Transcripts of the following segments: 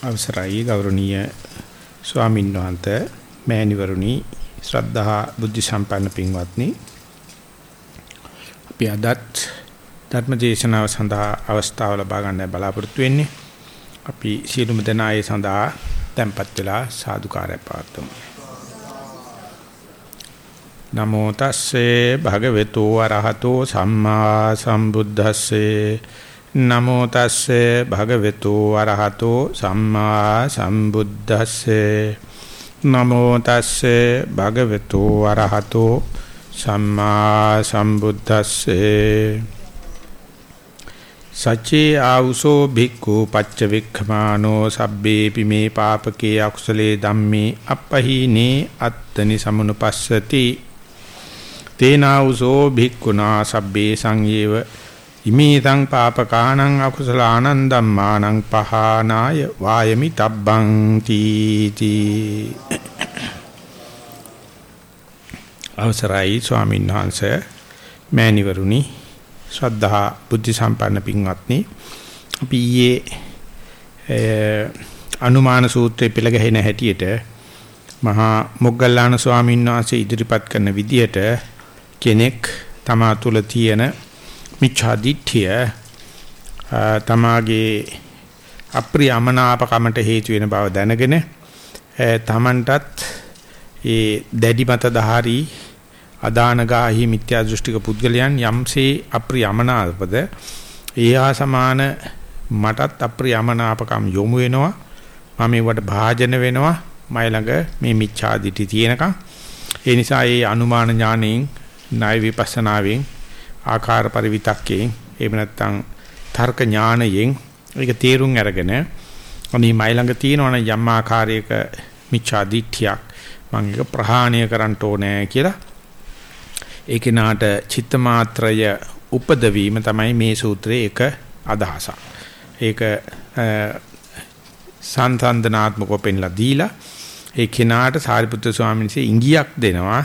අවසරයි ගෞරවනීය ස්වාමීන් වහන්සේ මෑණිවරුනි ශ්‍රද්ධා බුද්ධ සම්පන්න පින්වත්නි. අපි අදත් ධර්ම දේශනාව සඳහා අවස්ථාව ලබා ගන්න බලාපොරොත්තු වෙන්නේ. අපි සියලුම දෙනා ඒ සඳහා tempත් වෙලා සාදුකාරය පාත්තුමු නමෝ තස්සේ භගවතු වරහතෝ සම්මා සම්බුද්දස්සේ නමෝ තස්සේ භගවතු අරහතෝ සම්මා සම්බුද්දස්සේ. නමෝ තස්සේ භගවතු අරහතෝ සම්මා සම්බුද්දස්සේ. සච්චේ ආවුසෝ භික්ඛු පච්චවික්ඛමානෝ සබ්බේපි මේ පාපකේ අකුසලේ ධම්මේ අපහීනේ අත්තනි සමුනුපස්සති. තේනාවුසෝ භික්ඛුනා සබ්බේ සංයේව ඉමේතං පාපකානං අකුසලානං ධම්මානං පහනාය වායමි තබ්බං තීති. අවසරයි ස්වාමීන් වහන්සේ මෑණිවරුනි ශ්‍රද්ධා බුද්ධ සම්පන්න පින්වත්නි අපි ඊයේ අනුමාන සූත්‍රයේ පෙළ ගැහෙන හැටියට මහා මොග්ගල්ලාන ස්වාමීන් වහන්සේ ඉදිරිපත් කරන විදියට කෙනෙක් තමා තුළ තියෙන මිච්ඡා දිට්ඨිය තමාගේ අප්‍රියමනාපකමට හේතු වෙන බව දැනගෙන තමන්ටත් ඒ දැඩි මතධාරී අදානගාහි මිත්‍යා දෘෂ්ටික පුද්ගලයන් යම්සේ අප්‍රියමනාපද ඒහා සමාන මටත් අප්‍රියමනාපකම් යොමු වෙනවා. මම ඒවට භාජන වෙනවා. මයි ළඟ මේ මිච්ඡා දිටි තියෙනකම්. ඒ නිසා ඒ අනුමාන ඥාණයෙන් ණය විපස්සනාවෙන් ආකාර පරිවිතක්කයෙන් එහෙම නැත්නම් තර්ක ඥානයෙන් ඒක තේරුම් අරගෙන අනේ මයි ළඟ තියෙනවනේ යම් ආකාරයක මිච්ඡා දිට්ඨියක් මම ඒක ප්‍රහාණය කරන්න ඕනේ කියලා ඒ කෙනාට චිත්ත මාත්‍රය උපදවීම තමයි මේ සූත්‍රයේ එක අදහසක්. ඒක සංසන්දනාත්මකව පෙන්ලා දීලා ඒ කෙනාට සාරිපුත්‍ර ස්වාමීන් වහන්සේ ඉංගියක් දෙනවා.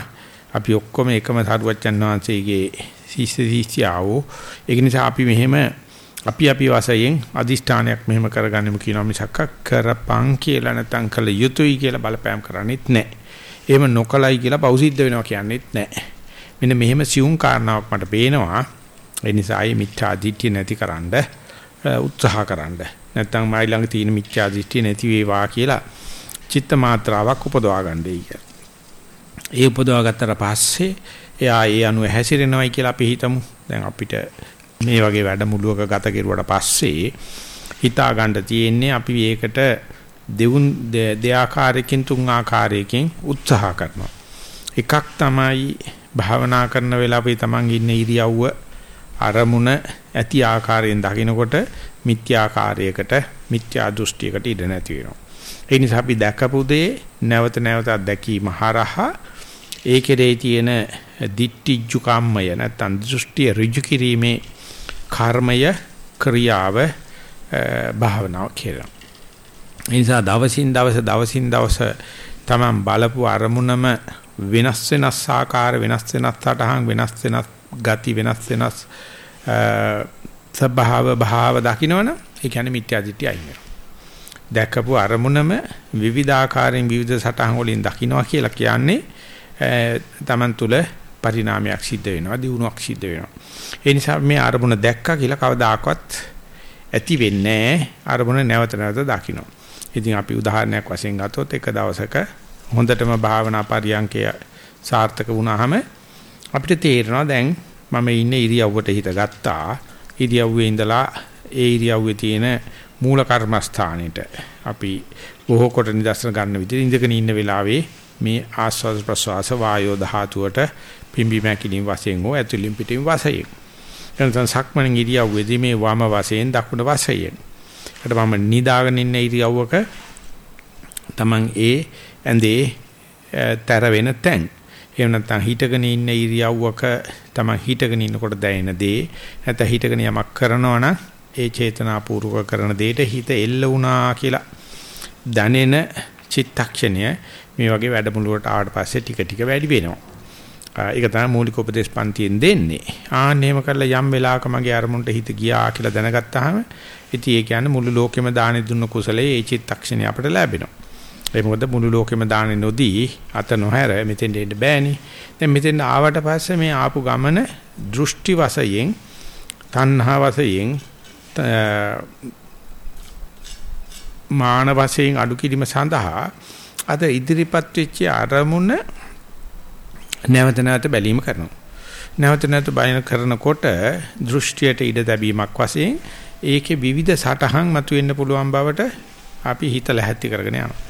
අපි ඔක්කොම එකම සරුවච්චන් වහන්සේගේ ශිෂ්‍ය ශිෂ්‍යාවෝ ඒක නිසා අපි මෙහෙම අපි අපි වශයෙන් අදිෂ්ඨානයක් මෙහෙම කරගන්නෙමු කියනවා මිසක් කරපං කියලා නැත්නම් කළ යුතුයි කියලා බලපෑම් කරන්නේත් නැහැ. එහෙම නොකලයි කියලා පෞසිද්ධ වෙනවා කියන්නේත් නැහැ. මෙන්න මෙහෙම සියුම් කාරණාවක් මට පේනවා. ඒ නිසා අයි මිත්‍යා දිට්ඨිය නැතිකරන්න උත්සාහකරනද නැත්නම් මයි ළඟ තියෙන මිත්‍යා දිට්ඨිය නැති වේවා කියලා චිත්ත මාත්‍රාවක් උපදවා ගන්නයි කියලා. ඒ උපදවා ගත්තට පස්සේ එයා ඒ අනුව හැසිරෙනවයි කියලා අපි හිතමු. දැන් අපිට මේ වගේ වැඩමුළුවක ගත කෙරුවට පස්සේ හිතා ගන්න තියෙන්නේ අපි ඒකට දෙවුන් දෙආකාරයකින් තුන් ආකාරයකින් උත්සාහ කරනවා. එකක් තමයි භාවනා කරන වෙලාවේ තමන් ඉන්න ඉරියව්ව අරමුණ ඇති ආකාරයෙන් දකිනකොට මිත්‍යාකාරයකට මිත්‍යා දෘෂ්ටියකට ඉඩ නැති වෙනවා. ඒ නිසා අපි දැකපු දේ නැවත නැවත දැකීම හරහා ඒ කෙරේ තියෙන දිට්ඨිජ්ජු කම්මය නැත්නම් දෘෂ්ටි ඍජු කිරීමේ කර්මය ක්‍රියාව භාවනාව කියලා. ඒ නිසා දවසින් දවස දවසින් දවස තමන් බලපු අරමුණම වෙනස් වෙනස් ආකාර වෙනස් වෙනස් සටහන් වෙනස් වෙනස් ගති වෙනස් වෙනස් සබභාව භාව දකින්නවනම් ඒ කියන්නේ මිත්‍යා දිට්ඨිය අයින් වෙනවා. දැකපු අරමුණම විවිධ ආකාරයෙන් විවිධ සටහන් වලින් දකින්නවා කියලා කියන්නේ තමන් තුල පරිණාමයක් සිද්ධ වෙනවා දියුණුවක් සිද්ධ වෙනවා. ඒ නිසා මේ අරමුණ දැක්කා කියලා කවදාකවත් ඇති වෙන්නේ අරමුණ නැවත නැවත දකින්න ඉතින් අපි උදාහරණයක් වශයෙන් ගත්තොත් එක දවසක හොඳටම භාවනා පරියන්කය සාර්ථක වුණාම අපිට තේරෙනවා දැන් මම ඉන්නේ ඉරියව්වට හිත ගත්තා. ඉරියව්වේ ඉඳලා ඒ ඉරියව්වේ තියෙන මූල කර්මස්ථානෙට අපි බොහෝ කොට නිදර්ශන ගන්න විදිහට ඉඳගෙන ඉන්න වෙලාවේ මේ ආස්වාද ප්‍රසවාස වායෝ ධාතුවට පිම්බි මැකිලින් වශයෙන් හෝ ඇතුලින් පිටින් වශයෙන්. එතන සක්මණ ඉරියව්වේදී මේ වම වශයෙන් දකුණ වශයෙන්. ඒකට මම නිදාගෙන ඉන්න ඉරියව්වක Taman ඒ ඇඳේ තර වෙන තැන්. එහෙම නැත්නම් හිටගෙන ඉන්න ඉරියව්වක Taman හිටගෙන ඉන්නකොට දැනෙන දේ. නැත්නම් හිටගෙන යමක් කරනවා නම් ඒ චේතනාපූර්වක කරන දෙයට හිත එල්ල වුණා කියලා දැනෙන චිත්තක්ෂණය මේ වගේ වැඩමුළුවට ආවට පස්සේ ටික ටික වැඩි වෙනවා. ඒක තමයි මූලික උපදේශ පන්තියෙන් දෙන්නේ. ආන්න එහෙම කරලා යම් වෙලාවක මගේ අරමුණට හිත ගියා කියලා දැනගත්තාම ඉතින් ඒ කියන්නේ මුළු ලෝකෙම දානෙ දුන්න කුසලයේ ඒ චිත්තක්ෂණය අපිට ලැබෙනවා. ඒ මොකද මුළු ලෝකෙම දානෙ නොදී අත නොහැර මෙතෙන් දෙන්න බෑනේ. දැන් මෙතෙන් ආවට පස්සේ මේ ආපු ගමන දෘෂ්ටි වශයෙන් තණ්හා වශයෙන් මාන වශයෙන් අඩු කිරීම සඳහා අද ඉදිරිපත් වෙච්ච අරමුණ නැවත නැවත බැලීම කරනවා. නැවත නැවත බයන කරනකොට දෘෂ්ටියට ඉඩ දැබීමක් වශයෙන් ඒකේ විවිධ සටහන් මතුවෙන්න පුළුවන් බවට අපි හිතලා හැටි කරගෙන යනවා.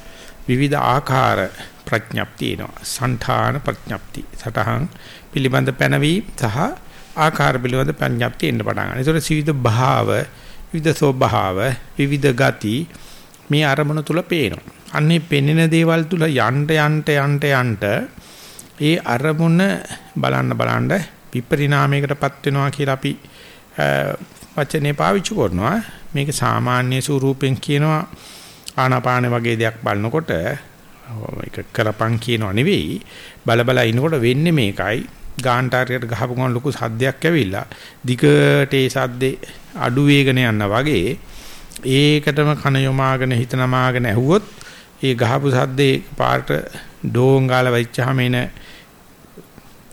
විවිධ ආකාර ප්‍රඥප්ති එනවා. సంఠාන ප්‍රඥප්ති. සටහන් පිළිබඳ පැනවීම සහ ආකාර පිළිබඳ ප්‍රඥප්ති එන්න පටන් ගන්නවා. ඒතකොට විවිධ භාව, විවිධ ස්වභාව, විවිධ ගති මේ අරමුණ තුල පේනවා. අන්නේ පෙනෙන දේවල් තුල යන්න යන්න යන්න යන්න ඒ අරමුණ බලන්න බලන්න විපරිණාමයකටපත් වෙනවා කියලා අපි වචනේ පාවිච්චි කරනවා. මේක සාමාන්‍ය ස්වරූපෙන් කියනවා. ආනාපාන වගේ දෙයක් බලනකොට ඒක කරපන් කියනව නෙවෙයි. බල බල ඉනකොට වෙන්නේ මේකයි. ගාන්ටාරියට ගහපු ගමන් ලොකු සද්දයක් ඇවිල්ලා දිගට ඒ සද්දේ අඩු වේගන යනවා වගේ ඒකටම කන යොමාගෙන හිත නමාගෙන ඇහුවොත් ඒ ගහපු සද්දේ පාට ඩෝංගාල වෙච්චාම එන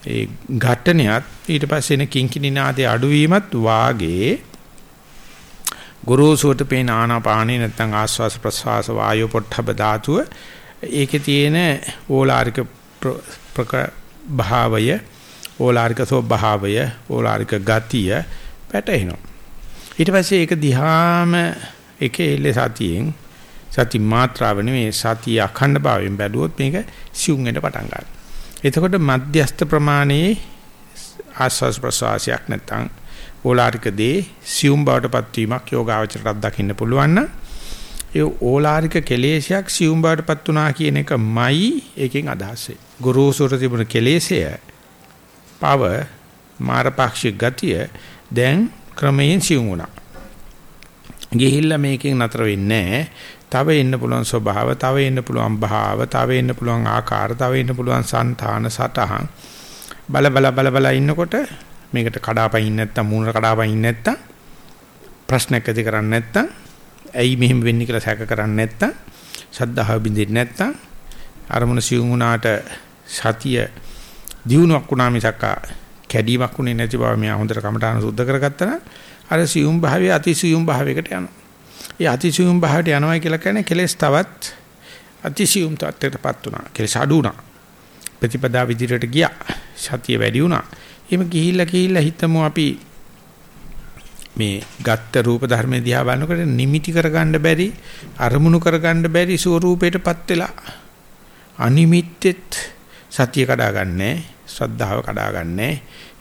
ඒ ඝට්ටනියත් ඊට පස්සේ එන කිංකිණි නාදයේ අඩුවීමත් වාගේ ගුරුසුවට පේන ආනාපානේ නැත්නම් ආස්වාස ප්‍රස්වාස වායු පොට්ටබ ධාතුව ඒකේ තියෙන ඕලාරික භාවය ඕලාරික ස්වභාවය ඕලාරික ගතිය පැටහෙනවා ඊට පස්සේ ඒක දිහාම එකෙල්ල සතියෙන් සති මාත්‍රාව නෙමෙයි සතිය අඛණ්ඩ භාවයෙන් බැලුවොත් මේක සිුම් වෙන්න පටන් ගන්නවා. එතකොට මධ්‍යස්ත ප්‍රමාණයේ ආස්වාස් ප්‍රසවාසයක් නැත්නම් ඕලාරික දේ සිුම් බවටපත් වීමක් යෝගාවචරයට දකින්න පුළුවන් නම් ඒ ඕලාරික කෙලේශයක් සිුම් බවටපත් වුණා කියන එකමයි එකෙන් අදහස් වෙන්නේ. ගුරුසුර තිබුණ කෙලේශය පව මාරපාක්ෂික ගතිය දැන් ක්‍රමයෙන් සිුම් වුණා. ගිහිල්ලා මේකෙන් නතර වෙන්නේ තව එන්න පුළුවන් ස්වභාව, තව එන්න පුළුවන් භාව, තව එන්න පුළුවන් ආකාර, තව එන්න පුළුවන් సంతාන සටහන්. බල බල බල බල ඉන්නකොට මේකට කඩාපයින් නැත්තම් මූණට කඩාපයින් නැත්තම් ප්‍රශ්නයක් ඇති කරන්නේ නැත්තම් ඇයි මෙහෙම වෙන්නේ කියලා සැක කරන්නේ නැත්තම් ශද්ධාව බින්දෙන්නේ නැත්තම් අරමුණ සිවුම් වුණාට සතිය දියුණුවක් වුණා මිසක් කැඩීමක් උනේ නැති බව මෙයා හොඳට කමටහන සුද්ධ කරගත්තා නම් අර සියුම් භාවයේ අතිසියුම් භාවයකට යනවා. ඒ අතිසියුම් භාවයට යනවා කියලා කියන්නේ කෙලස් තවත් අතිසියුම් තත්ත්වයකටපත් වුණා. කෙලස් අඩු වුණා. ප්‍රතිපදා විදිහට ගියා. සතිය වැඩි වුණා. එහෙම ගිහිල්ලා ගිහිල්ලා හිතමු අපි මේ ගත්ත රූප ධර්ම දිහා බලනකොට නිමිති කරගන්න බැරි අරමුණු කරගන්න බැරි ස්වරූපයටපත් වෙලා අනිමිත්තෙත් සතිය කඩාගන්නේ ශ්‍රද්ධාව කඩාගන්නේ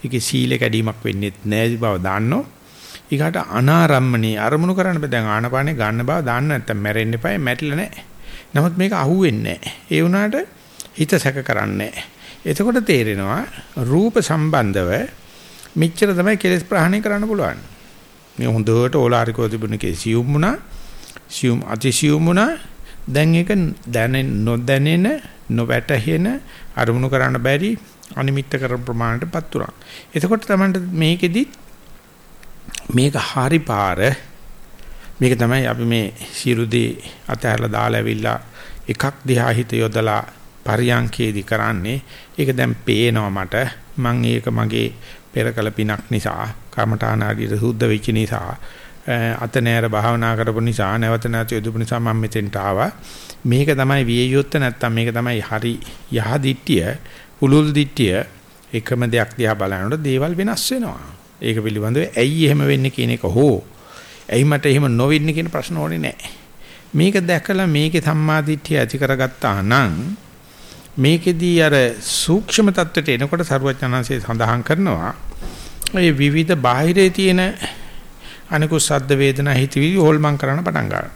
ඒකේ සීල කැඩීමක් වෙන්නේ නැහැ බව දාන්නෝ ඊකට අනාරම්මණී අරමුණු කරන්න බෑ. දැන් ආනපානේ ගන්න බව දාන්න නැත්තම් මැරෙන්න එපා. මැරිලා නැහැ. නමුත් මේක අහුවෙන්නේ නැහැ. ඒ වුණාට හිත සැක කරන්නේ එතකොට තේරෙනවා රූප සම්බන්ධව මෙච්චර තමයි කෙලස් ප්‍රහාණය කරන්න පුළුවන්. මේ හොඳට ඕලාරිකව තිබුණ කේසියුම් වුණා. සියුම් අතිසියුම් වුණා. දැන් ඒක දැනෙන නොදැනෙන නොවැටහෙන අරමුණු කරන්න බැරි අනිමිත්ත කර ප්‍රමාණයටපත් උනා. එතකොට තමයි මේකෙදි මේක හරි පාර. මේක තමයි අපි මේ සිරුදී අතහැරලා දාලා ඇවිල්ලා එකක් දිහා හිත යොදලා පරියන්කේදී කරන්නේ. ඒක දැන් පේනවා මට. මම ඒක මගේ පෙරකල පිනක් නිසා කර්මඨානාදීට සුද්ධ වෙච්ච නිසා අත නෑර භාවනා කරපු නිසා නැවත නැවත යොදපු නිසා මම මෙතෙන්ට ආවා. මේක තමයි විය යුත්තේ නැත්තම් මේක තමයි හරි යහ දිට්ඨිය උලුල් දිට්ඨිය. එකම දෙයක් දිහා බලනකොට දේවල් වෙනස් වෙනවා. ඒක පිළිබඳව ඇයි එහෙම වෙන්නේ කියන එක හෝ ඇයි මට එහෙම නොවෙන්නේ කියන ප්‍රශ්න ඕනේ නැහැ. මේක දැකලා මේකේ සම්මාදිට්ඨිය ඇති කරගත්තා නම් මේකෙදී අර සූක්ෂම தත්වෙට එනකොට සරුවචනanse සඳහන් කරනවා මේ විවිධ බාහිරේ තියෙන අනිකුත් සද්ද වේදනා හිතවිලි හොල්මන් කරන්න පටන් ගන්නවා.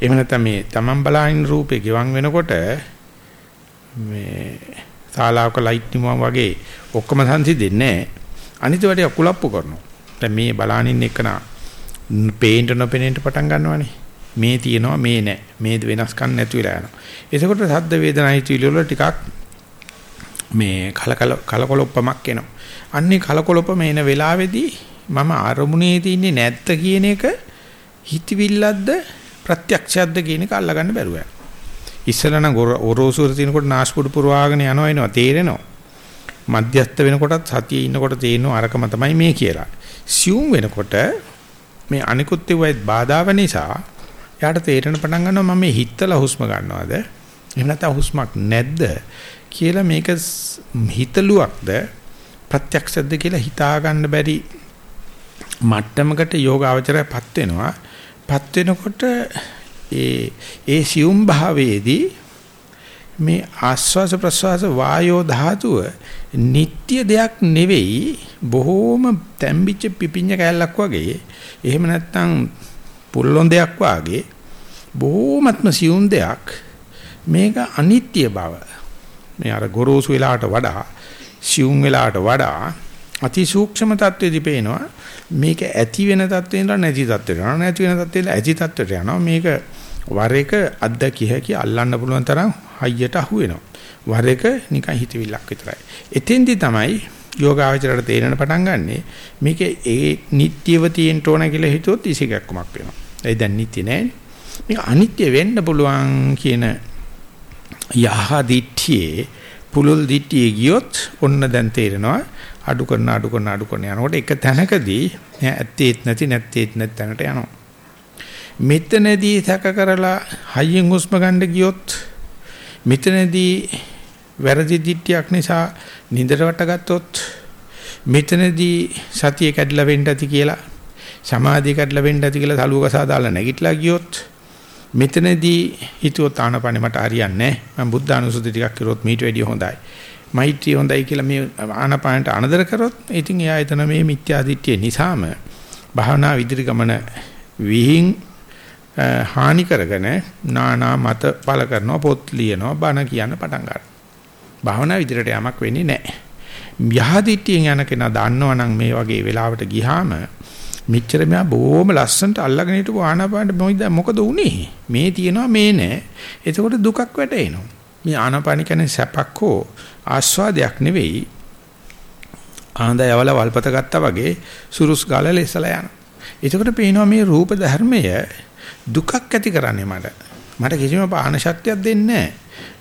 එහෙම නැත්නම් මේ තමන් බලාගෙන රූපේ ගිවන් වෙනකොට මේ ශාලාවක ලයිට් නිමුවා වගේ ඔක්කොම සංසිඳෙන්නේ නැහැ. අනිත් වැඩි අකුලප්පු කරනවා. දැන් මේ බලානින් එක්කන පේන්න නොපෙනෙන්න පටන් ගන්නවානේ. මේ තියෙනවා මේ නැහැ. මේ වෙනස්කම් නැති වෙලා යනවා. එතකොට සද්ද වේදනා හිතවිලි වල ටිකක් මේ කලකල කලකොලොප්පමක් එනවා. අන්නේ කලකොලොප්පම එන වෙලාවේදී මම අරමුණේ තින්නේ නැත්ත කියන එක හිතවිල්ලක්ද ප්‍රත්‍යක්ෂයක්ද කියන එක අල්ලගන්න බැරුව යනවා. ඉස්සලා නම් ඔරෝසුර තිනකොට නාස්පුඩු පුරවාගෙන යනවා එනවා තේරෙනවා. මධ්‍යස්ත වෙනකොටත් සතියේ ඉන්නකොට තේරෙනවා අරකම තමයි මේ කියලා. සියුම් වෙනකොට මේ අනිකුත් ඒවායිත් බාධාව නිසා යාට තේරෙන පටන් ගන්නවා මම මේ හිතලා හුස්ම ගන්නවද? එහෙම නැත්නම් හුස්මක් නැද්ද කියලා මේක හිතලුවක්ද ප්‍රත්‍යක්ෂද කියලා හිතා ගන්න බැරි මට්ටමකට යෝගාවචරයපත් වෙනවා. පත් වෙනකොට ඒ ඒ සියුම් භාවයේදී මේ ආස්වාස ප්‍රස්වාස වායෝ ධාතුව නিত্য දෙයක් නෙවෙයි බොහෝම තැම්බිච්ච පිපිඤ්ඤ කැලක් වගේ එහෙම නැත්නම් පුල්ලොන් දෙයක් වාගේ බොහෝමත්ම සියුම් දෙයක්. මේක අනිත්‍ය බව. මේ අර ගොරෝසු වෙලාට වඩා සියුම් වෙලාට වඩා අති සූක්ෂම தത്വෙදි පේනවා මේක ඇති වෙන தത്വේ ඉඳලා නැති தത്വෙට යනවා නැති වෙන தത്വේ ඉඳලා ඇති தത്വෙට යනවා. මේක වර එක අද්දකිය හැකි අල්ලන්න පුළුවන් තරම් හයියට අහු වෙනවා. වර එක නිකන් හිතවිල්ලක් විතරයි. එතෙන්දි තමයි යෝගාවචරයට තේරෙන පටන් ගන්නෙ මේක ඒ නිට්ටියව තියෙන්න ඕන කියලා හිතුවොත් ඉසිකක්කමක් වෙනවා. ඒ දැන් නිට්ටිය නෑනේ. මේක අනිත්‍ය වෙන්න පුළුවන් කියන යහ දිට්ඨියේ පුලුල් දිට්ඨියේ ගියොත් ඔන්න දැන් තේරෙනවා අඩු කරන අඩු කරන අඩු කරන යනකොට එක තැනකදී ඇත්තේත් නැති නැත්තේත් නැති තැනට යනවා. මෙතනදී සැක කරලා හයියෙන් හුස්ම ගන්න ගියොත් මෙතනදී වැරදි දිට්ටියක් නිසා නින්දට වටගත්තොත් මෙතනදී සතිය කැඩලා වෙන්න ඇති කියලා සමාධිය කැඩලා වෙන්න ඇති කියලා සලුවක සාදාලා නැගිටලා ගියොත් මෙතනදී හිතුවොත් ආනපනේ මට හරියන්නේ නැහැ. මම බුද්ධ අනුසුති ටිකක් කරොත් මීට වැඩිය හොඳයි. මෛත්‍රිය හොඳයි කියලා මේ ආනපානට අනදර කරොත් ඉතින් එයා එතන මේ මිත්‍යා දිට්ඨිය නිසාම භාවනා විදිරි ගමන විහිං හානි කරගෙන නානා මත පළ කරනවා පොත් ලියනවා බණ කියන්න පටන් ගන්නවා. භාවනා විදිරට යමක් වෙන්නේ නැහැ. යහදිට්ඨියෙන් යන කෙනා දන්නවනම් මේ වගේ වෙලාවට ගියාම මෙච්චර මෙයා බොහොම ලස්සනට අල්ලගෙන හිටපු ආනාපානට මොකද උනේ? මේ තියනවා මේ නැහැ. එතකොට දුකක් වැටෙනවා. මේ ආනාපාන කියන්නේ සැපක් හෝ ආස්වාදයක් නෙවෙයි ආන්දයවල වල්පත ගත්තා වගේ සුරුස් ගාලා ලෙසලා යනවා. එතකොට පේනවා මේ රූප ධර්මය දුකක් ඇති කරන්නේ මට. මට කිසිම පාන ශක්තියක් දෙන්නේ නැහැ.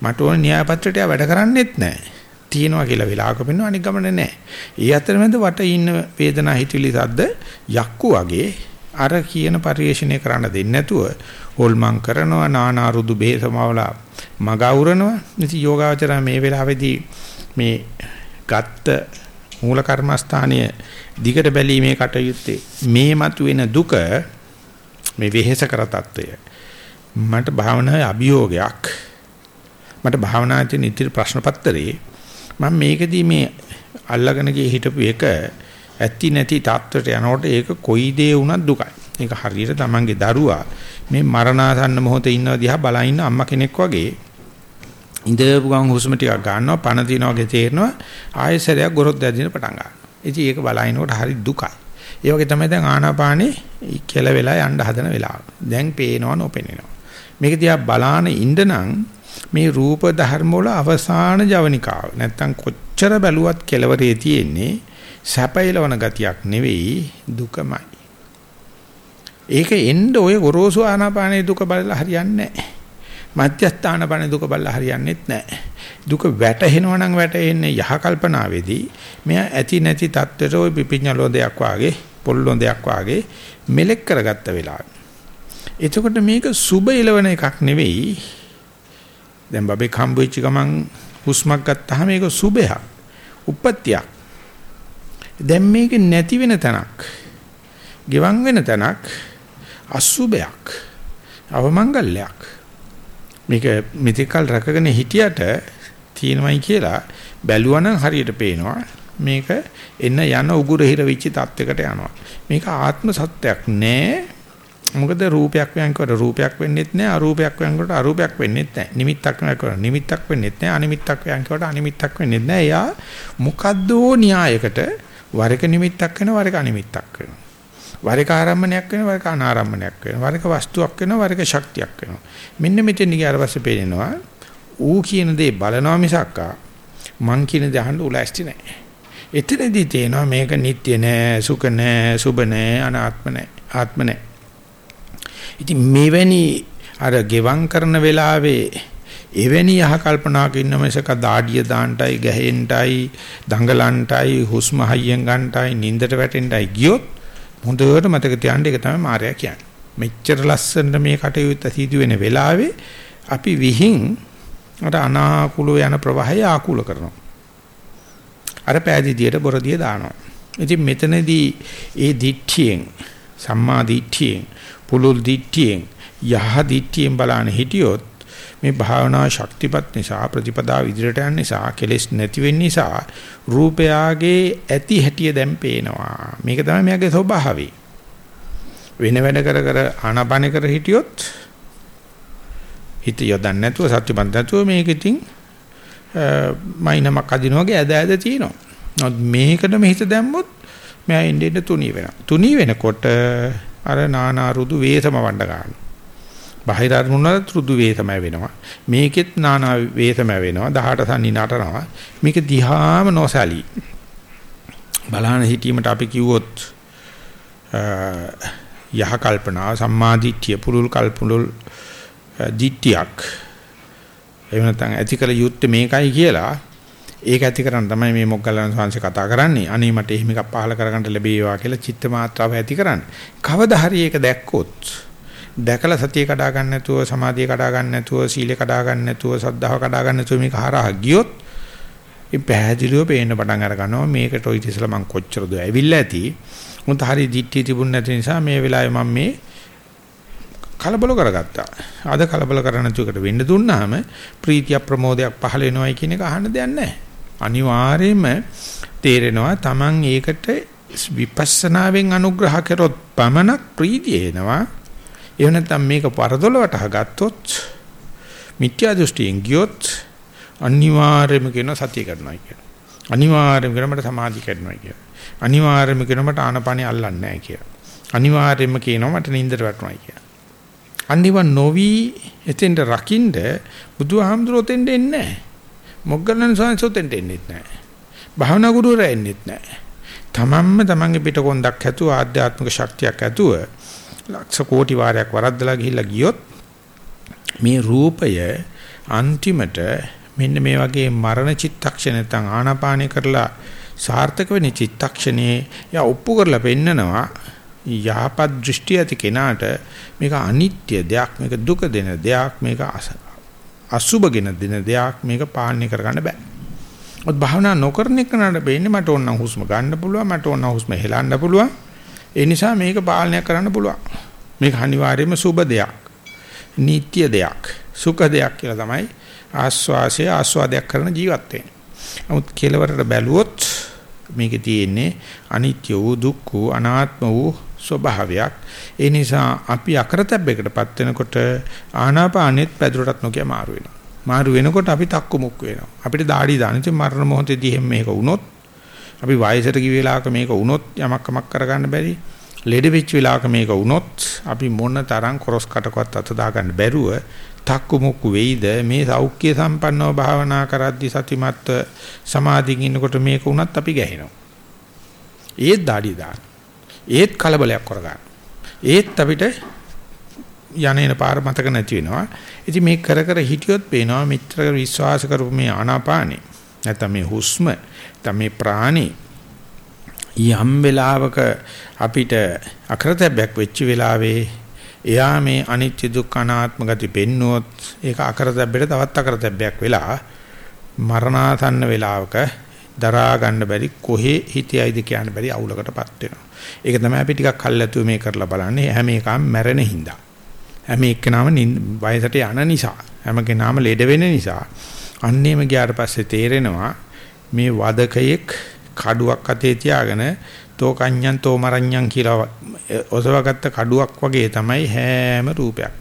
මට ඕන න්‍යාය පත්‍රයට වැඩ කරන්නෙත් නැහැ. තියෙනවා කියලා වෙලාවක පෙන්වන අනික් ගමන නැහැ. ඒ අතරමැද වට ඉන්න වේදනා හිතවිලි සද්ද යක්කු වගේ අර කියන පරිේශණය කරන්න දෙන්නේ නැතුව හොල්මන් කරනවා නානා රුදු බේසමවලා මග අවරනවා. ඉතින් යෝගාවචර මේ වෙලාවේදී මේ ගත්ත මූල කර්මස්ථානීය දිගට බැලීමේ කටයුත්තේ මේ මතුවෙන දුක මේ වෙහෙස කර తত্ত্বය මට භාවනාවේ අභියෝගයක් මට භාවනාවේ තියෙන ඉතිරි ප්‍රශ්න පත්‍රයේ මම මේකදී මේ අල්ලගෙන ගිය හිටපු එක ඇති නැති තත්ත්වයට යනකොට ඒක කොයි දේ වුණත් දුකයි. ඒක හරියට Tamange දරුවා මේ මරණාසන්න මොහොතේ ඉන්නව දිහා බලා ඉන්න අම්මා කෙනෙක් වගේ ඉඳපු ගමන් හුස්ම ටිකක් ගන්නවා පණ තිනවා වගේ තේරෙනවා ආයෙ සැරයක් ගොරොත් දැදින පටන් ගන්නවා. ඉතින් ඒක බලනකොට හරි දුකයි. ඒ වගේ තමයි දැන් ආනාපානේ කියලා වෙලා යන්න හදන වෙලාව. දැන් පේනවා නොපෙනෙනවා. මේක දිහා බලාන ඉඳනනම් මේ රූප ධර්ම වල අවසාන ජවනිකාව. නැත්තම් කොච්චර බැලුවත් කෙලවරේ තියෙන්නේ සැපයලවන ගතියක් නෙවෙයි දුකමයි. ඒක එන්න ඔය ගොරෝසු ආනාපානේ දුක බලලා හරියන්නේ නැහැ. මධ්‍යස්ථ ආනාපානේ දුක බලලා හරියන්නේත් නැහැ. දුක වැටහෙනවා නම් වැටෙන්නේ යහ කල්පනාවේදී මෙයා ඇති නැති தත්වෙට ওই පිපිඤ්ඤලෝදයක් වාගේ පොල්ලොන්දයක් වාගේ මෙලෙක් කරගත්ත වෙලාව. එතකොට මේක සුබ ඉලවන එකක් නෙවෙයි. දැන් බබේ කම්බුච්ච ගමන් හුස්මක් ගත්තාම මේක සුබයක්. උප්පත්තියක්. දැන් මේක නැති වෙන තැනක්. ගෙවන් වෙන තැනක් අසුබයක්. අවමංගල්‍යයක්. මේක මෙතෙක්කල් රැකගෙන හිටියට තියෙනවයි කියලා බැලුවනම් හරියට පේනවා මේක එන්න යන උගුර හිර වෙච්ච තත්යකට යනවා. මේක ආත්ම සත්‍යයක් නෑ. මොකද රූපයක් වයන්කොට රූපයක් වෙන්නෙත් නෑ අරූපයක් වයන්කොට අරූපයක් වෙන්නෙත් නෑ. නිමිත්තක් වයන්කොට නිමිත්තක් වෙන්නෙත් නෑ අනිමිත්තක් වයන්කොට අනිමිත්තක් වෙන්නෙත් නෑ. එයා මොකද්දෝ න්‍යායකට වරක නිමිත්තක් වෙනවා වරක අනිමිත්තක් වෙනවා වරක ආරම්මණයක් වෙනවා වරක අනාරම්මණයක් වෙනවා වරක වස්තුවක් වෙනවා වරක ශක්තියක් වෙනවා මෙන්න මෙතෙන් ගියාට පස්සේ පේනවා ඌ කියන දේ බලනවා මිසක්කා මං කියන දේ අහන්න උලැස්ති නැහැ එතනදී තේනවා මේක නිට්ටය නෑ, සුඛ නෑ, සුබ නෑ, අනාත්ම නෑ, ආත්ම නෑ. ඉතින් මෙවැනි අර ගෙවම් කරන වෙලාවේ එවැනි යහ කල්පනාක ඉන්න මිසක දාඩිය දාන්නටයි ගැහෙන්නටයි දඟලන්නටයි හුස්ම හයියෙන් ගන්නටයි නින්දට වැටෙන්නටයි ගියොත් හොඳට මතක තියාගන්න ඒක තමයි මායя කියන්නේ. මෙච්චර ලස්සනට මේ කටයුත්ත සිදු වෙන වෙලාවේ අපි විහිං අර අනාකූල යන ප්‍රවාහය ආකූල කරනවා. අර පෑදීදියට බොරදිය දානවා. ඉතින් මෙතනදී ඒ දිට්ඨියෙන් සම්මා දිට්ඨියෙන් පුලුල් දිට්ඨියෙන් යහ දිට්ඨියෙන් බලන හිටියොත් මේ භාවනා ශක්තිපත් නිසා ප්‍රතිපදාව ඉදිරියට යන නිසා කෙලෙස් නැති වෙන්න නිසා රූපයාගේ ඇති හැටිය දැන් පේනවා මේක තමයි මෙයාගේ ස්වභාවය වෙන වැඩ කර කර ආනාපාන කර හිටියොත් හිත යොදන්න නැතුව සත්‍යපන්ත නැතුව මේක ඉතින් මයින්මක් අදින වගේ ඇද ඇද තියෙනවා නමුත් මේකටම හිත දැම්මොත් මෙයා ඉන්නේ තුනී වෙනවා තුනී වෙනකොට අර නානා රුදු වේසම වණ්ඩ ගන්නවා බාහිර අරමුණට රුදු වේ තමයි වෙනවා. මේකෙත් නානා වේ තමයි වෙනවා. 18 සන්නි නටනවා. මේක දිහාම නොසලී. බලහන හිතීමට අපි කිව්වොත් යහ කල්පනා සම්මාදිට්ඨිය පුරුල් කල්පුරුල් දිට්ඨියක් එහෙම නැත්නම් ඇතිකල යුත්තේ මේකයි කියලා ඒක ඇති කරන් තමයි මේ මොග්ගලන් සංශ කතා කරන්නේ. අනේ මට එහෙම එකක් පහල කරගන්න ලැබේවා කියලා චිත්ත මාත්‍රාව ඇති කරන්නේ. කවදා හරි ඒක දැක්කොත් දැකලා සතිය කඩා ගන්න නැතුව සමාධිය කඩා ගන්න නැතුව සීලය කඩා ගන්න නැතුව සද්ධාව කඩා ගන්න නැතුව මේක හරහා ගියොත් ඒ පැහැදිලිව පේන්න පටන් අර ගන්නවා මේකට ඔය ඉතිසලා මං කොච්චරද ඇවිල්ලා ඇති මුත් හරි දිට්ටි තිබුණ නැති නිසා මේ වෙලාවේ මම මේ කලබල කරගත්තා. අද කලබල කරන තුකට වෙන්න දුන්නාම ප්‍රීතිය ප්‍රමෝදයක් පහල වෙනවයි කියන එක අහන්න දෙයක් නැහැ. අනිවාර්යයෙන්ම තේරෙනවා Taman ඒකට විපස්සනාවෙන් අනුග්‍රහ කරොත් පමණක් ප්‍රීතිය එනවා. එහෙම නැත්නම් මේක පරදොලවට ගත්තොත් මිත්‍යා දෘෂ්ටියෙන් ගියොත් අනිවාර්යයෙන්ම කියන සතිය කරනවා කියන. අනිවාර්යයෙන්ම කියන මට සමාධි කරනවා කියන. අනිවාර්යයෙන්ම කියන මට ආනපනිය අල්ලන්නේ නැහැ කියන. අනිවාර්යයෙන්ම කියනවා මට නින්දට වැටුණා කියන. අනිව නොවි එතෙන්ට රකින්න බුදුහාමුදුරුවෝ තෙන්ට එන්නේ නැහැ. මොග්ගලන් සෝන්සෝ තෙන්ට එන්නේ නැහැ. භාවනා ගුරුවරයා එන්නේ නැහැ. තමන්ම තමන්ගේ පිටකොන්දක් ඇතුව ආධ්‍යාත්මික ශක්තියක් ඇතුව ලක්ෂ කෝටි වාරයක් වරද්දලා ගිහිල්ලා ගියොත් මේ රූපය අන්තිමට මෙන්න මේ වගේ මරණ චිත්තක්ෂණ නැත්නම් ආනාපානය කරලා සාර්ථක වෙන චිත්තක්ෂණේ යා ඔප්පු කරලා පෙන්නනවා යහපත් දෘෂ්ටි ඇති කෙනාට මේක අනිත්‍ය දෙයක් මේක දුක දෙන දෙයක් මේක අසුබගෙන දෙන දෙයක් මේක පාලනය කරගන්න බෑ. ඔත් භාවනා නොකරන එකනට බෙන්නේ මට ඕන නම් හුස්ම ගන්න පුළුවන් මට ඕන නම් හුස්ම හෙලන්න පුළුවන් ඒ නිසා මේක පාලනය කරන්න පුළුවන්. මේක අනිවාර්යයෙන්ම සුබ දෙයක්. නීත්‍ය දෙයක්. සුඛ දෙයක් කියලා තමයි ආස්වාසය ආස්වාදයක් කරන ජීවත් වෙන්නේ. නමුත් කෙලවරට බැලුවොත් මේකේ තියෙන්නේ අනිත්‍ය වූ දුක්ඛ වූ අනාත්ම වූ ස්වභාවයක්. ඒ නිසා අපි අකරතැබ්බයකටපත් වෙනකොට ආනාපානෙත් පැදුරටත් නොකිය මාරු වෙනවා. මාරු වෙනකොට අපි තක්කු මුක්ක වෙනවා. අපිට দাঁඩි දාන ඉතින් මරණ මොහොතේදී එහෙම මේක වුණොත් අපි වයසට ගිය වෙලාවක මේක වුණොත් යමක් කමක් කරගන්න බැරි. ලෙඩ වෙච්ච වෙලාවක මේක වුණොත් අපි මොන තරම් කොරස් කටකවත් අත දාගන්න බැරුව තක්කු මුක්කු වෙයිද මේ සෞඛ්‍ය සම්පන්නව භාවනා කරද්දි සතිමත් සමාධියින් ඉන්නකොට මේක වුණත් අපි ගැහෙනවා. ඒත් দাঁඩි දාන. ඒත් කලබලයක් කරගන්න. ඒත් අපිට යන්නේන පාර මතක නැති වෙනවා. ඉතින් මේ කර කර හිටියොත් පේනවා මිත්‍ර විශ්වාස කරපු මේ ආනාපානේ නැත්නම් මේ හුස්ම නැත්නම් මේ ප්‍රාණි යම් වෙලාවක අපිට අකරතැබ්බයක් වෙච්ච වෙලාවේ එයා මේ අනිත්‍ය දුක්ඛ අනාත්ම ගති පෙන්නුවොත් ඒක අකරතැබ්බෙට තවත් අකරතැබ්බයක් වෙලා මරණාසන්න වෙලාවක දරා ගන්න බැරි කොහේ හිතයිද කියන්න බැරි අවුලකටපත් වෙනවා. ඒක තමයි අපි ටිකක් කල්ැතුව මේ කරලා බලන්නේ හැම එකම මැරෙන හින්දා. හැම එක්කනම වයසට යන නිසා හැම කෙනාම ලෙඩ වෙන නිසා අන්නේම ගියාට පස්සේ තේරෙනවා මේ වදකයෙක් කඩුවක් අතේ තියාගෙන තෝ කඤ්ඤං තෝ මරඤ්ඤං කියලා ඔසවගත්ත කඩුවක් වගේ තමයි හැම රූපයක්.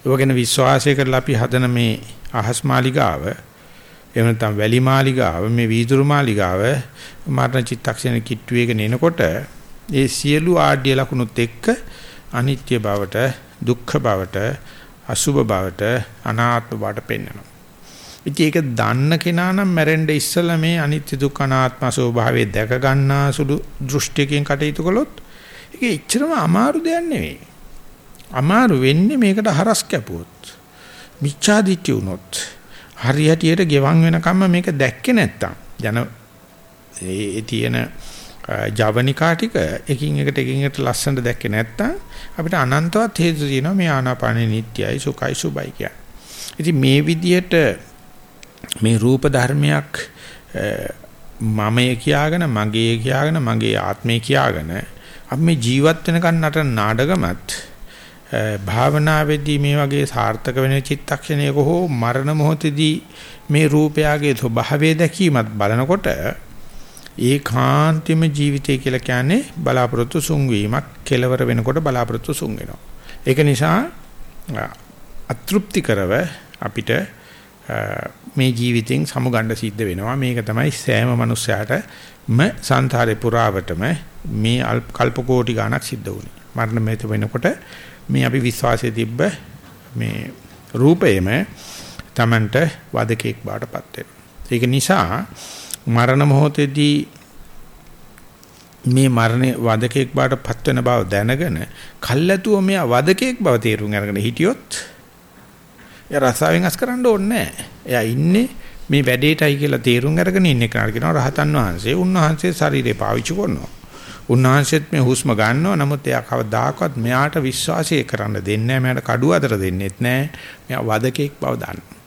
ඒවගෙන විශ්වාසය කරලා අපි හදන මේ අහස් මාලිගාව එහෙම නැත්නම් වැලි මාලිගාව මේ වීදුරු මාලිගාව මරණ චිත්තක්ෂණ කිට්ටුවේගෙන එනකොට ඒ සියලු ආඩ්‍ය ලකුණුත් එක්ක අනිත්‍ය බවට දුක්ඛ බවට අසුභ බවට අනාත්ම බවට පෙන්වනවා. ඉතින් ඒක දන්න කෙනා නම් මැරෙන්න ඉස්සෙල්ලා මේ අනිත්‍ය දුක්ඛ අනාත්ම ස්වභාවය දැක ගන්නා සුළු දෘෂ්ටියකින් කටයුතු කළොත් ඒක එච්චරම අමාරු දෙයක් නෙවෙයි. අමාරු වෙන්නේ මේකට හරස් කැපුවොත්. මිච්ඡාදිට්ඨිය වුණොත් හරියටියට ගෙවන් වෙනකම්ම මේක දැක්කේ නැත්තම් ජන ඒ තියෙන ජවනිකා ටික එකින් එකට එකින් එකට ලස්සනට දැක්කේ නැත්තම් අපිට අනන්තවත් හේතු තියෙනවා මේ ආනාපානෙ නිට්ටයයි සුඛයි සුබයි කියන්නේ. ඉතින් මේ විදියට මේ රූප ධර්මයක් මමයේ කියාගෙන මගේ කියාගෙන මගේ ආත්මේ කියාගෙන අපි මේ ජීවත් වෙනකන් නටන නාඩගමත් භාවනාවේදී මේ වගේ සාර්ථක වෙන චිත්තක්ෂණයක හෝ මරණ මොහොතදී මේ රූපයගේ ස්වභාවය දැකීමත් බලනකොට ඒකාන්තම ජීවිතය කියලා කියන්නේ බලාපොරොත්තු සුන් වීමක් කෙලවර වෙනකොට බලාපොරොත්තු සුන් වෙනවා. ඒක නිසා අතෘප්ති කරව අපිට මේ ජීවිතෙන් සමුගන්න සිද්ධ වෙනවා. මේක තමයි සෑම මිනිස්සයාටම සංසාරේ පුරාවටම මේ කල්ප කෝටි ගණක් සිද්ධ වුනේ. මරණ මෙත වෙනකොට මේ අපි විශ්වාසයේ තිබ්බ මේ රූපයේම Tamanට වදකෙක් බාටපත් වෙනවා. ඒක නිසා මරණ මොහොතේදී මේ මරණේ වදකෙක් බාටපත් වෙන බව දැනගෙන කල්ැතුව මෙයා වදකෙක් බව තේරුම් අරගෙන හිටියොත් එයා රසාවෙන් අස් කරන්න ඕනේ නැහැ. එයා ඉන්නේ මේ වැඩේටයි කියලා තේරුම් අරගෙන ඉන්න කෙනාට කියනවා රහතන් වහන්සේ. උන්වහන්සේ ශරීරේ පාවිච්චි කරනවා. උන්වහන්සේත් මේ හුස්ම ගන්නවා. නමුත් එයා කවදාකවත් මෙයාට විශ්වාසය කරන්න දෙන්නේ නැහැ. මෙයාට කඩුව අතර දෙන්නෙත් නැහැ. මෙයා වදකෙක් බව දන්නවා.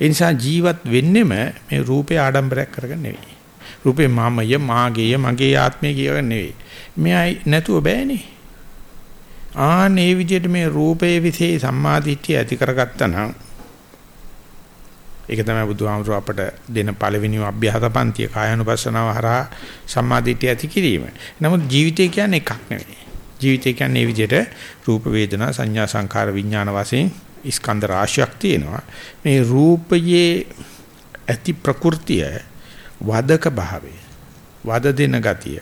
ඒ නිසා ජීවත් වෙන්නෙම මේ රූපේ ආඩම්බරයක් කරගෙන නෙවෙයි. රූපේ මාමය, මාගේය, මගේ ආත්මය කියගෙන නෙවෙයි. මෙයයි නැතුව බෑනේ. ආනේ විදිහට මේ රූපයේ විසේ සම්මාදිට්ඨිය ඇති කරගත්තා නම් ඒක තමයි බුදුහාමුදුර අපට දෙන පළවෙනිම අභ්‍යාස පන්තිය කායानुපස්සනාව හරහා සම්මාදිට්ඨිය ඇති කිරීම. නමුත් ජීවිතය කියන්නේ එකක් නෙවෙයි. ජීවිතය කියන්නේ මේ විදිහට රූප වේදනා සංඥා සංකාර විඥාන වශයෙන් ස්කන්ධ රාශියක් තියෙනවා. මේ රූපයේ ඇති ප්‍රകൃතිය වදක භාවය වද දෙන ගතිය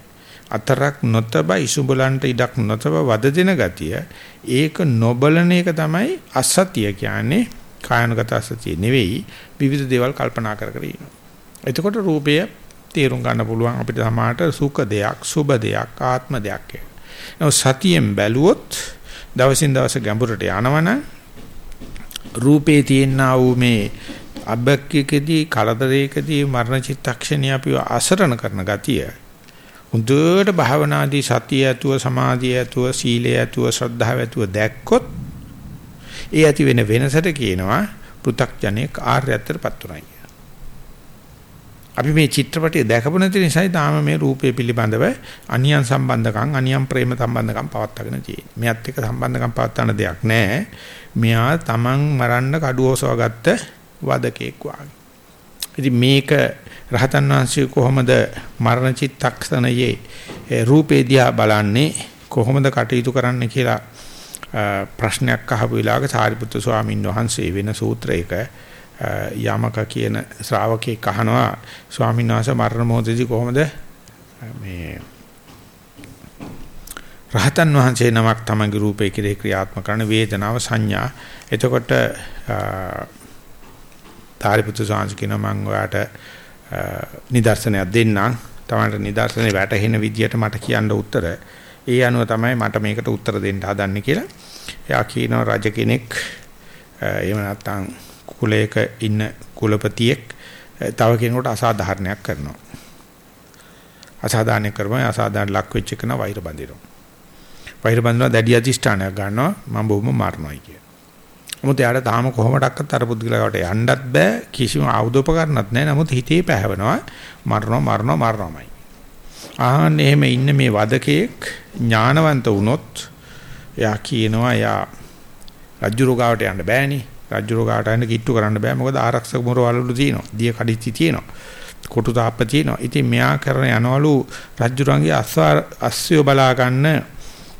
අතරක් නොතබ ඉසුබලන්ට ඉඩක් නොතබ වද දෙන ගතිය ඒක නොබලන එක තමයි අසතිය කියන්නේ කායනුගත අසතිය නෙවෙයි විවිධ දේවල් කල්පනා කර කර ඉන්නවා. එතකොට රූපය තේරුම් ගන්න පුළුවන් අපිට සමාහට සුඛ දෙයක්, සුබ දෙයක්, ආත්ම දෙයක් කියලා. සතියෙන් බැලුවොත් දවසින් දවස ගැඹුරට යනවනම් රූපේ තියෙනා වූ මේ අබ්බක්කකදී කලදරයකදී මරණ චිත්තක්ෂණිය අපිව අසරණ කරන ගතිය. හොඳට භාවනාදී සතිය ඇතුව සමාධිය ඇතුව සීලය ඇතුව ශ්‍රද්ධාව ඇතුව දැක්කොත් ඒ ඇති වෙන වෙනසට කියනවා පෘ탁ජනෙක් ආර්යත්වයටපත් උනායි අපි මේ චිත්‍රපටය දැකපු නැති නිසායි තාම මේ රූපය පිළිබඳව අනියම් සම්බන්ධකම් අනියම් ප්‍රේම සම්බන්ධකම් පවත්වාගෙන තියෙන්නේ. මෙයත් එක්ක සම්බන්ධකම් පවත්වන්න දෙයක් නැහැ. මෙයා Taman මරන්න කඩුවෝසව ගත්ත වදකෙක් වාගේ. ඉතින් මේක රහතන් වහන්සේ කොහොමද මරණ චිත්තක්ෂණයේ රූපේ දිහා බලන්නේ කොහොමද කටයුතු කරන්න කියලා ප්‍රශ්නයක් අහපු වෙලාවක සාරිපුත්‍ර ස්වාමීන් වහන්සේ වෙන සූත්‍රයක යමක කියන ශ්‍රාවකෙක් අහනවා ස්වාමීන් වහන්සේ මරණ මොහොතදී කොහොමද මේ රහතන් වහන්සේ නමක් තමගේ රූපේ කෙරේ ක්‍රියාත්මක කරන වේදනාව සංඥා එතකොට සාරිපුත්‍ර ස්වාමීන් කියනවා මම ඔයාට නිදර්ශනයක් දෙන්නම්. තමන්ට නිදර්ශනේ වැටහෙන විදියට මට කියන්න උත්තර. ඒ අනුව තමයි මට මේකට උත්තර දෙන්න හදන්නේ කියලා. එයා කියනවා රජ කෙනෙක් එහෙම නැත්නම් කුලයක ඉන්න කුලපතියෙක් තව කෙනෙකුට අසාධාරණයක් කරනවා. අසාධාරණ කරපම අසාධාරණ ලක් වෙච්ච කෙනා වෛර බඳිනවා. වෛර බඳිනවා දැඩි අධිෂ්ඨානයක් ගන්නවා මම බොහොම මරණයි කිය. මොකද යාට තාම කොහොමඩක්වත් අර පුද්ගලයාට යන්නත් බෑ කිසිම ආයුධෝපකරණත් නැහැ. නමුත් හිතේ පැහැවෙනවා මරනවා මරනවා මරනවාමයි. ආහන්න එහෙම ඉන්න මේ වදකෙක් ඥානවන්ත වුණොත් එයා කියනවා එයා රජ්ජු රෝගාවට යන්න බෑනේ. රජ්ජු රෝගාවට යන්න කිට්ටු කරන්න බෑ. මොකද ආරක්ෂක මොරවලු තියෙනවා. දිය කඩਿੱච්චි තියෙනවා. කොටු තාප්ප තියෙනවා. ඉතින් මෙයා කරන යනවලු රජ්ජුරන්ගේ අස්වා අස්සය බලා ගන්න